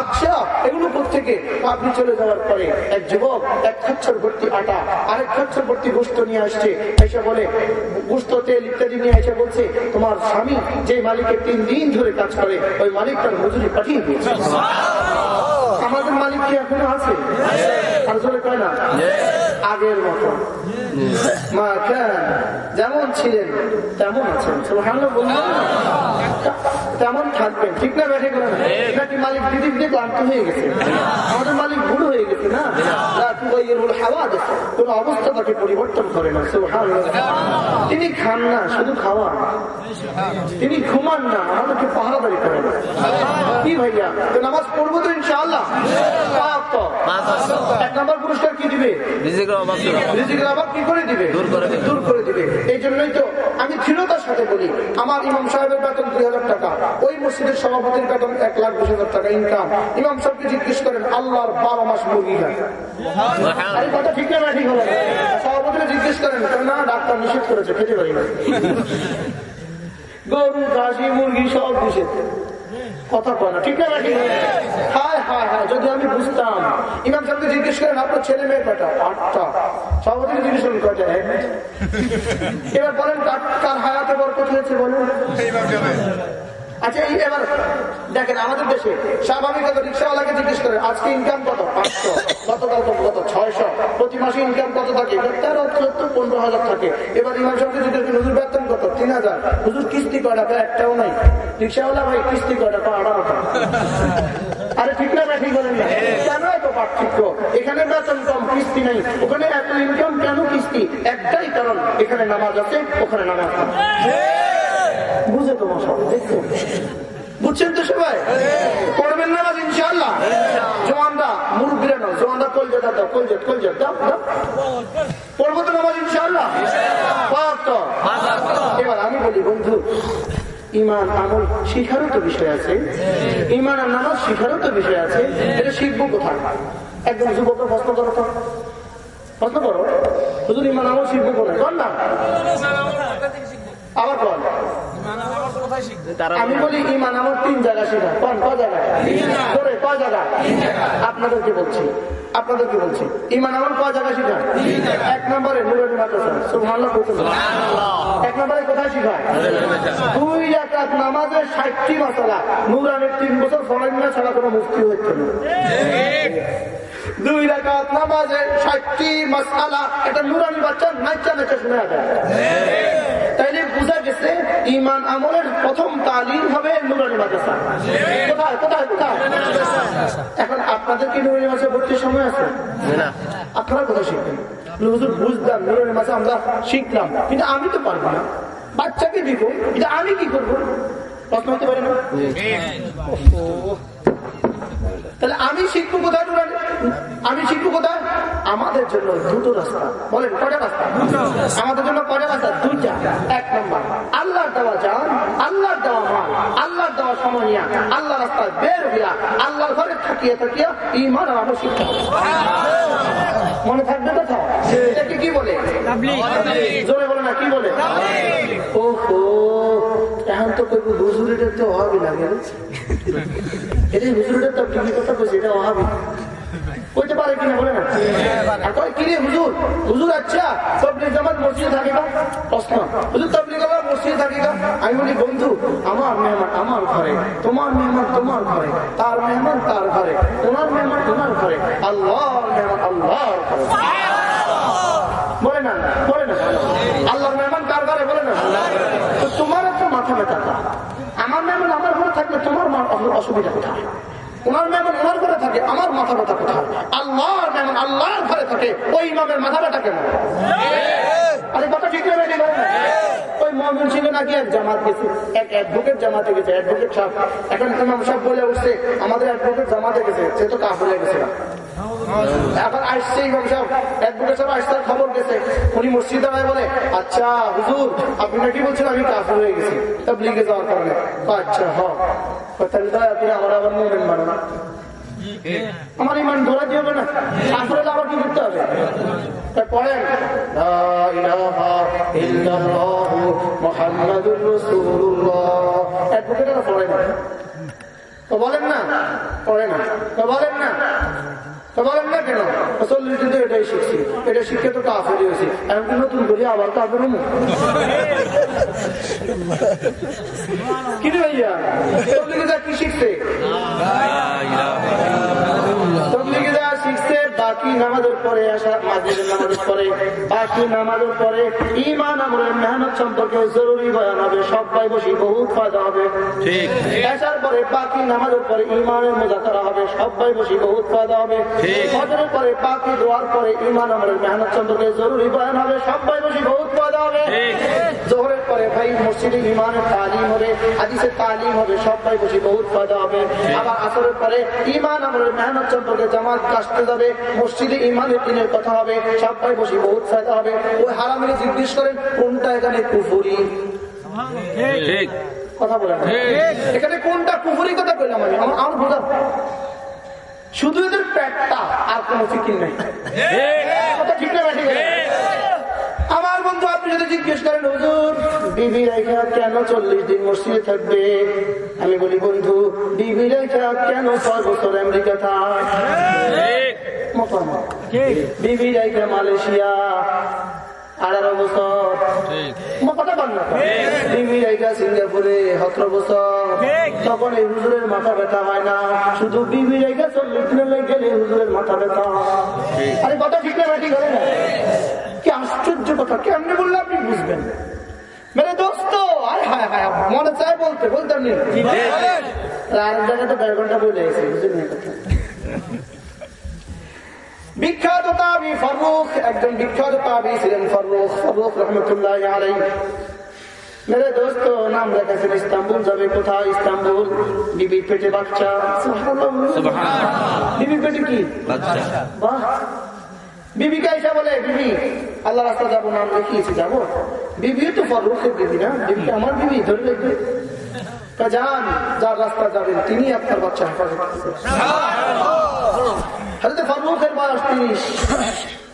আচ্ছা এগুলো থেকে আপনি চলে যাওয়ার পরে এক যুবক এক খচ্ছর ভর্তি আটা আরেক খচ্ছর ভর্তি গোস্ত নিয়ে আসছে। এসে বলে গোস্ত তেল ইত্যাদি নিয়ে এসে বলছে তোমার স্বামী যে মালিকের তিন দিন ধরে কাজ করে ওই মালিক তার মজুরি পাঠিয়ে দিয়েছে। আমাদের মালিক কি এখনও আছে? আর জোরে কয় না? আগের মতো। মা কেন যেমন ছিলেন তেমন আছেন। তেমন থাকবেন। ঠিক না ব্যাঠে করে নাকি মালিক দিদির দিয়ে ক্লান্ত হয়ে গেছে? আমাদের মালিক ভুল হয়ে গেছে না? কোন অবস্থা তাকে পরিবর্তন করে না তিনি খান না শুধু খাওয়ান। তিনি ঘুমান না আমাদেরকে পাহারাদারি করেন। কি ভাইয়া? তো নামাজ পড়ব তো ইনশাআল্লাহ? পাক এক নম্বর পুরস্কার কি দিবে? রিজিকের অভাব রিজিকের অভাব কি করে দিবে? দূর করে দিবে। দূর করে দিবে। এই জন্যই তো আমি দৃঢ়তার সাথে বলি আমার ইমাম সাহেবের বেতন দুই হাজার টাকা ওই মসজিদের সভাপতির বেতন এক লাখ বিশ হাজার টাকা ইনকাম ইমাম সাহেবকে জিজ্ঞেস করেন আল্লাহর বারো মাস মুরগি খায়। কথা ঠিক না ঠিক হলো সভাপতিরা জিজ্ঞেস করেন না ডাক্তার নিষেধ করেছে খেতে পারি না। গরু খাসি মুরগি সব নিষেধ। কথা কয় না, ঠিক না হায় হায় হায়, যদি আমি বুঝতাম। ইমাম সাহেবকে জিজ্ঞেস করেন, আপনার ছেলে মেয়ে কয়টা? আটটা। সভাপতিকে জিজ্ঞেস করেন, কয়টা? এবার বলেন কার হায়াতে বরকত হয়েছে বলেন। আচ্ছা এই এবার দেখেন, আমাদের দেশে রিক্সাওয়ালাকে জিজ্ঞেস করে, আজকে ইনকাম কত? পাঁচশো। গতকাল কত? প্রতি মাসে ইনকাম কত থাকে? পনেরো হাজার থাকে। এবার ইমাম জিজ্ঞেস হুজুর বেতন কত? তিন হাজার। হুজুর, কিস্তি একটাও নাই। রিক্সাওয়ালা, ভাই, কিস্তি আরে, ঠিক না ঠিক বলেন না। কেন এত পার্থক্য? এখানে বেতন কম, কিস্তি নেই। ওখানে এত ইনকাম কেন কিস্তি? একটাই কারণ, এখানে নামাজ আছে, ওখানে নামাজ বুঝে তোমার সব বুঝছেন তো সবাই? পড়বেন নামাজ ইনশাল্লাহ জোয়ানরা মুরব্বীরা নাও জোয়ানরা কলজেটা দাও কলজেট কলজেট দাও দাও। পড়ব তো নামাজ ইনশাল্লাহ। এবার আমি বলি, বন্ধু, ইমান, আমল শিখারও তো বিষয় আছে। ইমান আর নামাজ শিখারও তো বিষয় আছে। এটা শিখব কোথায়? একদম যুবকরা প্রশ্ন করো তো। প্রশ্ন করো। হুজুর, ইমান, আমল শিখব কোথায়? কর না। আবার কর আমি বলি ইমান আমার তিন জায়গা শেখা কোন ক জায়গা। করে ক জায়গা? আপনাদেরকে বলছি। আপনাদেরকে বলছি। ইমান আমার ক জায়গা শেখা এক নম্বরে নুরানি মাদ্রাসা। সুবহানাল্লাহ এক নম্বরে কোথায় শেখা দুই রাকাত নামাজের ষাটটি মশলা। নুরানির তিন বছর ফলেন না ছাড়া কোনো মুক্তি হচ্ছে না। দুই রাকাত নামাজে ষাটটি মশালা। এটা নুরানি বাচ্চা নাচা নাচা শুনে যায়। গেছে ইমান আমলের প্রথম তালিম হবে নুরানি মাদ্রাসা। কোথায় কোথায় কোথায়? এখন আপনাদের কি নুরানি মাসে ভর্তির সময় আছে? না। আপনারা কোথায় শিখবেন? হুজুর বুঝলাম নুরানি মাদ্রাসা আমরা শিখলাম কিন্তু আমি তো পারব না। বাচ্চাকে দিব এটা আমি কি করব? প্রশ্ন হতে পারে না? তাহলে আমি শিখব কোথায় নুরানি? আমি শিখব কোথায়? আমাদের জন্য দুটো রাস্তা। বলেন কটা রাস্তা? আমাদের জন্য কটা রাস্তা? দুইটা। এক নম্বর আল্লাহর দেওয়া যান আল্লাহর দেওয়া মাল আল্লাহর দেওয়া সময় আল্লাহ রাস্তায় বের হইয়া আল্লাহর ঘরে থাকিয়ে থাকিয়া ইমান আর শিখতে হবে। মনে থাকবে কথা? এটাকে কি বলে? জোরে বলে না কি বলে? ওহো। এখন তো কইব হুজুরের তো অভাবই রে। এটাই হুজুরের তো তুমি কথা বলছি এটা অভাবই। কইতে পারে কিনা বলে না? আর কয়, কি রে হুজুর? হুজুর আচ্ছা তবলিগ জামাত মসজিদে থাকে না প্রশ্ন। হুজুর, তবলিগ জামাত মসজিদে থাকে না আমি বলি, বন্ধু, আমার মেহমান আমার ঘরে, তোমার মেহমান তোমার ঘরে, তার মেহমান তার ঘরে, তোমার মেহমান তোমার ঘরে, আল্লাহর মেহমান আল্লাহর ঘরে। বলে না বলে না আল্লাহর মেহমান কার ঘরে বলে না তো ব্যথা না। আমার মেমন আমার ঘরে থাকলে তোমার অসুবিধা কোথায় ওনার মেমন ওনার ঘরে থাকে আমার মাথা ব্যথা কোথায় আল্লাহর মেমন আল্লাহর ঘরে থাকে ওই মামের মাথা ব্যথা কেন আরে কথা ঠিক না? ওই মমিন সিংহ নাকি এক জামাত গেছে এক অ্যাডভোকেট জামাতে গেছে অ্যাডভোকেট সাহেব। এখন ইমাম সাহেব বলে উঠছে, আমাদের অ্যাডভোকেট জামাতে গেছে, সে তো কাপড় গেছে না। এখন আসছে অ্যাডভোকেট আসছে গেছে। উনি বলে আচ্ছা আপনি বলছেন আমি হয়ে গেছি? তো আচ্ছা তাহলে দয়া করে আমার আবার মোমেন বানানো আমার ইমান ধরা দিয়ে হবে না। হলে আবার কি করতে হবে? তাই পড়েন। মুহাম্মাদুর না তো বলেন না পড়ে না তো বলেন না তো বলেন না কেন? চল্লিশ দিন তো এটাই শিখছি। এটা শিখে তো কাফেরি হয়েছি। এমনকি নতুন করি আবার কাফের হব? কি ভাইয়া? যা কি শিখছে? বাকি নামাজের পরে আসা মাঝের নামাজের পরে বাকি নামাজের পরে ইমান আমলের মেহনত সম্পর্কে জরুরি বয়ান হবে সবাই বসি বহুত ফায়দা হবে। ঠিক। আসার পরে বাকি নামাজের পরে ইমানের মজা করা হবে সবাই বসি বহুত ফায়দা হবে। ফজরের পরে বাকি দোয়ার পরে ইমান আমলের মেহনত সম্পর্কে জরুরি বয়ান হবে সবাই বসি বহুত ফায়দা হবে। ঠিক। জোহরের পরে ভাই মসজিদে ইমানের তালিম হবে হাদিসের তালিম হবে সবাই বসি বহুত ফায়দা হবে। আবার আসরের পরে ইমান আমলের মেহনত সম্পর্কে জামাত কাশতে যাবে মসজিদে ইমানের দিনের কথা হবে সবাই বসে বহুত ফায়দা হবে। ওই হারামিনে জিজ্ঞেস করেন কোনটা এখানে কুফুরি? কথা বলেন। এখানে কোনটা কুফুরি কথা বললাম আমি আমার বোঝা শুধু এদের পেটটা আর কোন ফিকির নেই। ঠিক না? ঠিক। বন্ধু আপনি যদি জিজ্ঞেস করেন হুজুর বিবি রেখা কেন চল্লিশ দিন মসজিদে থাকবে? আমি বলি বন্ধু বিবি রেখা কেন ছয় বছর আমেরিকা থাক? বিবি রেখা মালয়েশিয়া আঠারো বছর। কথা বল না বিবি রেখা সিঙ্গাপুরে সতেরো বছর। তখন এই হুজুরের মাথা ব্যথা হয় না। শুধু বিবি রেখা চল্লিশ দিনে গেলে হুজুরের মাথা ব্যথা। হয়। আরে কথা ঠিক না ঠিক হবে না। কি আশ্চর্য কথা? কেমনে বললে আপনি বুঝবেন? মেরে দোস্ত আরে হায় হায় মনে চায় বলতে বলতাম নি আর জায়গাতে দেড় ঘণ্টা বলে এসে বুঝলেন কথা। বিখ্যাত তাবি ফারুক একজন বিখ্যাত তাবি ছিলেন ফারুক ফারুক রহমতুল্লাহ আলাই মেরে দোস্ত নাম রেখেছেন ইস্তাম্বুল যাবে কোথায়? ইস্তাম্বুল বিবির পেটে বাচ্চা। বিবির পেটে কি? বাহ বিবিকা এসে বলে বিবি আল্লাহ রাস্তা যাব নাম দেখিয়েছি যাব। বিবিও তো ফারুকের বিবি না? বিবি আমার বিবি ধরে দেখবে যান যার রাস্তা যাবেন তিনি আপনার বাচ্চা হেফাজত হাজরত ফারুকের বয়স তিরিশ।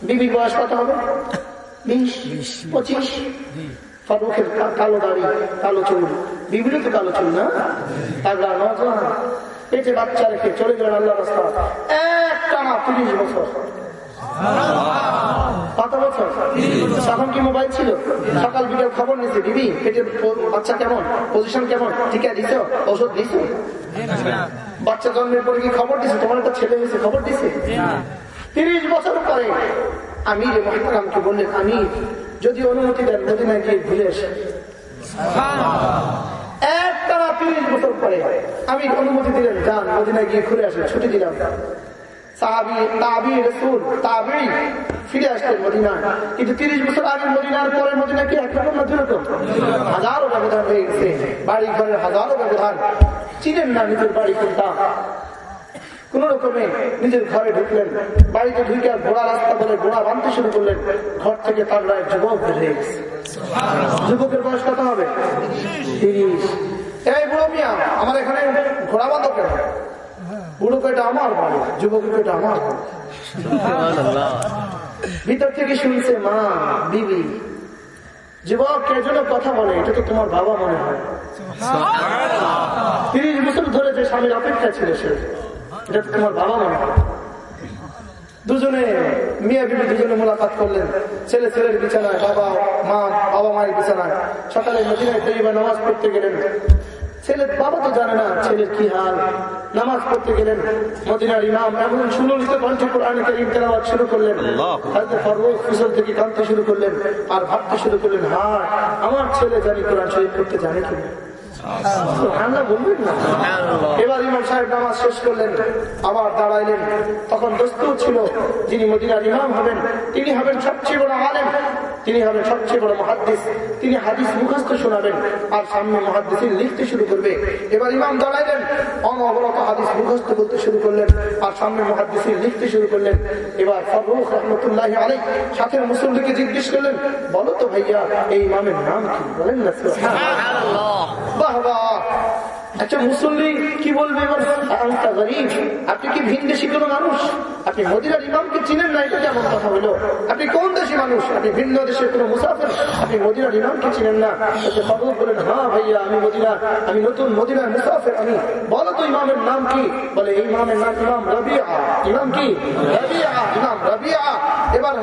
বিবির বয়স কত হবে? বিশ পঁচিশ। ফারুকের কা- কালো দাড়ি কালো চুল। বিবিরও তো কালো চুল না? তাগড়া নজওয়ান পেটে বাচ্চা রেখে চলে গেলেন আল্লাহ রাস্তা এক টানা তিরিশ বছর। সকাল বিকেল বাচ্চা কেমন? জন্মের পরে কি খবর দিছে? তোমার একটা ছেলে হয়েছে, খবর দিছে? তিরিশ বছর পরে আমি রে মহাতারামকে বললেন আমি যদি অনুমতি দেন, মদিনায় গিয়ে ঘুরে আসি। এক তারা তিরিশ বছর পরে আমি অনুমতি দিলেন, যান, মদিনায় গিয়ে ঘুরে আসেন ছুটি দিলাম। বাড়ি বাড়ি কোন রকমে নিজের ঘরে ঢুকলেন। বাড়িতে ঢুকে আর ঘোড়া রাস্তা বলে ঘোড়া বাঁধতে শুরু করলেন। ঘর থেকে তার এক যুবক হয়ে গেছে। যুবকের বয়স কত হবে? তিরিশ। এই বুড়ো মিয়া, আমার এখানে ঘোড়া বাঁধো বুড়ো কয়টা আমার বাড়ি যুবক কয়টা আমার বাড়ি। ভিতর থেকে শুনছে মা বিবি যুবক কে যেন কথা বলে এটা তো তোমার বাবা মনে হয়। তিরিশ বছর ধরে যে স্বামীর অপেক্ষা ছিল সে এটা তো তোমার বাবা মনে হয়। দুজনে মিয়া বিবি দুজনে মোলাকাত করলেন। ছেলে ছেলের বিছানায় বাবা মা বাবা মায়ের বিছানায়। সকালে মদিনায় তৈবা নামাজ পড়তে গেলেন। ছেলের বাবা তো জানে না ছেলের কি হাল। নামাজ পড়তে গেলেন মদিনার ইমাম এমন সুললিত কণ্ঠে কোরআন করিম তেলাওয়াত শুরু করলেন। হয়তো ফারুক পিছন থেকে কাঁদতে শুরু করলেন আর ভাবতে শুরু করলেন হ্যাঁ আমার ছেলে জানি কোরআন শরীফ করতে জানে কিনা। মহাদ্দিস মুখস্থ লিখতে শুরু করবে। এবার ইমাম দাঁড়াইলেন, অনবরত হাদিস মুখস্থ করতে শুরু করলেন, আর সামনে মহাদ্দিসিন লিখতে শুরু করলেন। এবার ফরুখ রহমতুল্লাহ আলাই সাথে মুসল্লিকে জিজ্ঞেস করলেন, বলো তো ভাইয়া, এই ইমামের নাম কি? বলেন না বাহ বাহ আচ্ছা মুসল্লি কি বলবে? এবার আপনি কি ভিন দেশি কোনো মানুষ? আপনি মদিনার ইমামকে চিনেন না? এটা কেমন কথা হলো? আপনি কোন দেশি মানুষ? আপনি ভিন্ন দেশের কোনো মুসাফির? আপনি মদিনার ইমামকে চিনেন না? বলেন হ্যাঁ ভাইয়া, আমি মদিনার আমি নতুন মদিনার মুসাফির, আমি বলো তো ইমামের নাম কি? বলে, এই ইমামের নাম ইমাম রবিয়া ইমাম কি? রবিয়া ইমাম রবিয়া এবার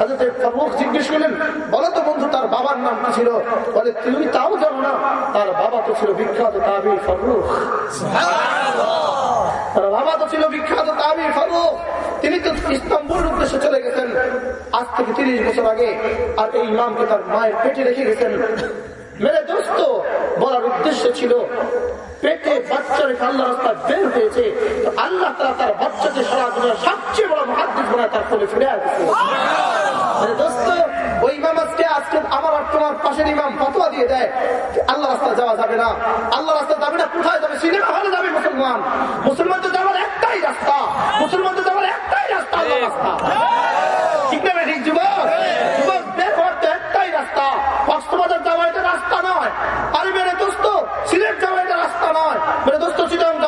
হাজরত ফরুক জিজ্ঞেস করলেন, বলো তো বন্ধু, তার বাবার নাম কি ছিল? বলে, তুমি তাও জানো না? তার বাবা তো ছিল বিখ্যাত তাবি বাবা তো ছিল বিখ্যাত তাবি ফরুক। তিনি তো ইস্তাম্বুল উদ্দেশ্যে চলে গেছেন। আজ থেকে তিরিশ বছর আগে আর এই ইমামকে তার মায়ের পেটে রেখে গেছেন। মেরে দোস্ত বলার উদ্দেশ্য ছিল পেটে বাচ্চা রেখে আল্লাহ রাস্তা বের হয়েছে। তো আল্লাহ তারা তার বাচ্চাকে সারা দুনিয়ার সবচেয়ে বড় মহাদ্দিস বানায় তার ফলে ফিরে আসছে। দোস্ত ওই আল্লাহ রাস্তা যাওয়া যাবে না। যাবে না একটাই রাস্তা। মুসলমান তো একটাই রাস্তা রাস্তা। ঠিক তো একটাই রাস্তা। রাস্তা নয়। আরে মেরে দোস্ত, সিলেট যাওয়া এটা রাস্তা নয়। মেরে দোস্ত চিটাং যাওয়া এটা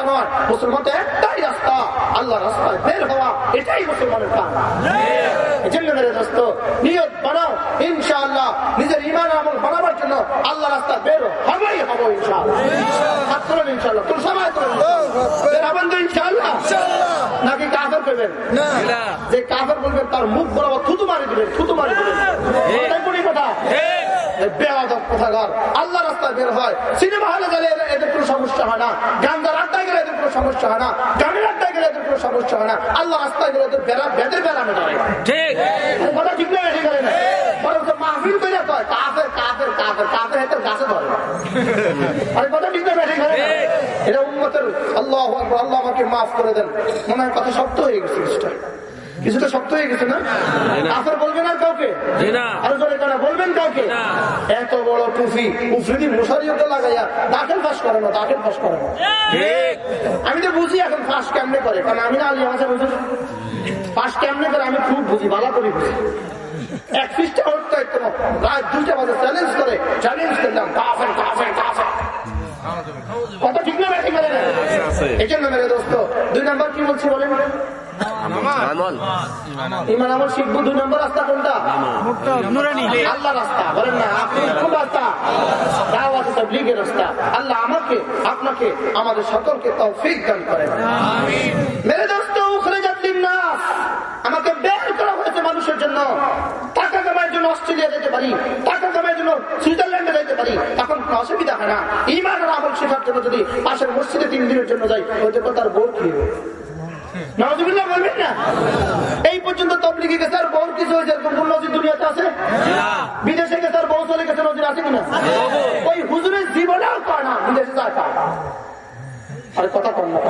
রাস্তা নয় মুসলমান তো একটাই রাস্তা আল্লাহ রাস্তায় বের হওয়া এটাই মুসলমানের কাজ এজন্য মেরে দোস্ত নিয়ত বানাও ইনশাআল্লাহ নিজের ইমান আমল বানাবার জন্য আল্লাহ রাস্তা বের হবেই হব ইনশাআল্লাহ। হাত তোলেন ইনশাআল্লাহ। তোর সবাই তোলেন। বের তো ইনশাআল্লাহ। নাকি কাফের করবেন যে কাফের বলবেন তার মুখ বরাবর থুতু মারি দিবেন থুতু মারি দিবেন। কথা। বেয়াদব আল্লাহ রাস্তায় বের হয়। সিনেমা হলে গেলে এদের- কোনো সমস্যা হয় না। গান্ধার আড্ডায় গেলে এদের কোনো সমস্যা হয় না। গানের আড্ডায় গেলে এদের কোনো সমস্যা হয় না। আল্লাহ রাস্তায় গেলে এদের বেড়া বেদের বেড়া মেটায়। ঠিক। এই কথা ঠিক না ঠিক না? বরং তো মাহফিল করে কয় কাফের কাফের কাফের কাফের হেতের গাছে ধরে। আরে কথা ঠিক না ঠিক এটা উন্মতের আল্লাহ আল্লাহ আমাকে মাফ করে দেন। মনে হয় কথা শক্ত হয়ে গেছে কিছুটা শক্ত হয়ে গেছে না? কাফের বলবেন আর কাউকে। আরও জোরে কেন বলবেন কাউকে? এত বড় টুফি উফরিদি মশারিও লাগাইয়া দাখিল ফাঁস করে না দাখিল ফাঁস করে না। আমি তো বুঝি এখন ফাঁস কেমনে করে কারণ আমি না আলী আমার বুঝি ফাঁস কেমনে করে আমি খুব বুঝি ভালো করে বুঝি। এক একদম রাত দুইটা বাজে চ্যালেঞ্জ করে চ্যালেঞ্জ করলাম কাফের কাফের কাফের কত ঠিক না এই জন্য মেরে দোস্ত দুই নাম্বার কি বলছি বলেন? ইমান আমল। শিখব দুই নম্বর রাস্তা কোনটা? আল্লাহ রাস্তা। বলেন না আপনি কোন রাস্তা? দাওয়াত তাবলীগের রাস্তা। আল্লাহ আমাকে আপনাকে আমাদের সকলকে তৌফিক দান করেন। মেরে দোস্ত উখরে জাতির নাস আমাকে বের করা হয়েছে মানুষের জন্য। টাকা কামানোর জন্য অস্ট্রেলিয়া যেতে পারি। টাকা কামানোর জন্য সুইজারল্যান্ডে যেতে পারি। তখন কোনো অসুবিধা হয় না। ইমান আমল শেখার জন্য যদি পাশের মসজিদে তিন দিনের জন্য যাই ওই জন্য তার কি? হবে নজরুল্লাহ বলবেন না? এই পর্যন্ত তবলিগে গেছে আর বহু কিছু হয়েছে নজির দুনিয়াতে আছে? বিদেশে গেছে আর বহু চলে গেছে নজির আছে কিনা? ওই হুজুরের জীবনেও কয় না বিদেশে যায় তা আর কথা কম না।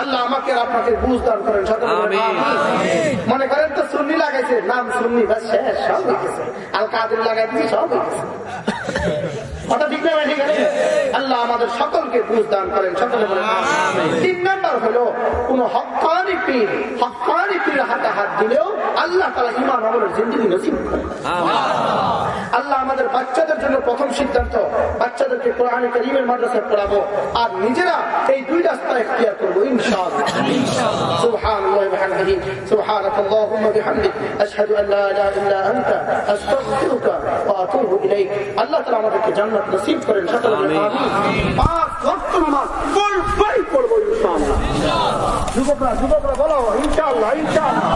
আল্লাহ আমাকে আপনাকে বুঝ দান করেন। মনে করেন তো সুন্নি লাগাইছে নাম সুন্নি বাস শেষ সব আল কাদের লাগাই দিয়েছে সব গেছে। কথা ঠিক না ঠিক আছে আল্লাহ আমাদের সকলকে বুঝ দান করেন সকলে বলেন আমিন। তিন নাম্বার হলো কোন হকানি পীর হকানি পীর হাতে হাত দিলেও আল্লাহ তারা ইমান আমলের জিন্দগি নসিব করেন আল্লাহ আমাদের বাচ্চাদের জন্য প্রথম সিদ্ধান্ত বাচ্চাদেরকে কোরআন করিমের মাদ্রাসায় পড়াবো আর নিজেরা এই দুই রাস্তা এখতিয়ার করবো ইনশাআল্লাহ سبحان الله وبحمده سبحانك اللهم وبحمدك اشهد ان لا اله الا انت استغفرك واتوب اليك আল্লাহ তাআলা আমাদেরকে জান্নাত নসিব করেন সকলে পাঁচ ওয়াক্ত নামাজ পড়ব ইনশাআল্লাহ। যুবকরা যুবকরা বলো ইনশাআল্লাহ ইনশাআল্লাহ।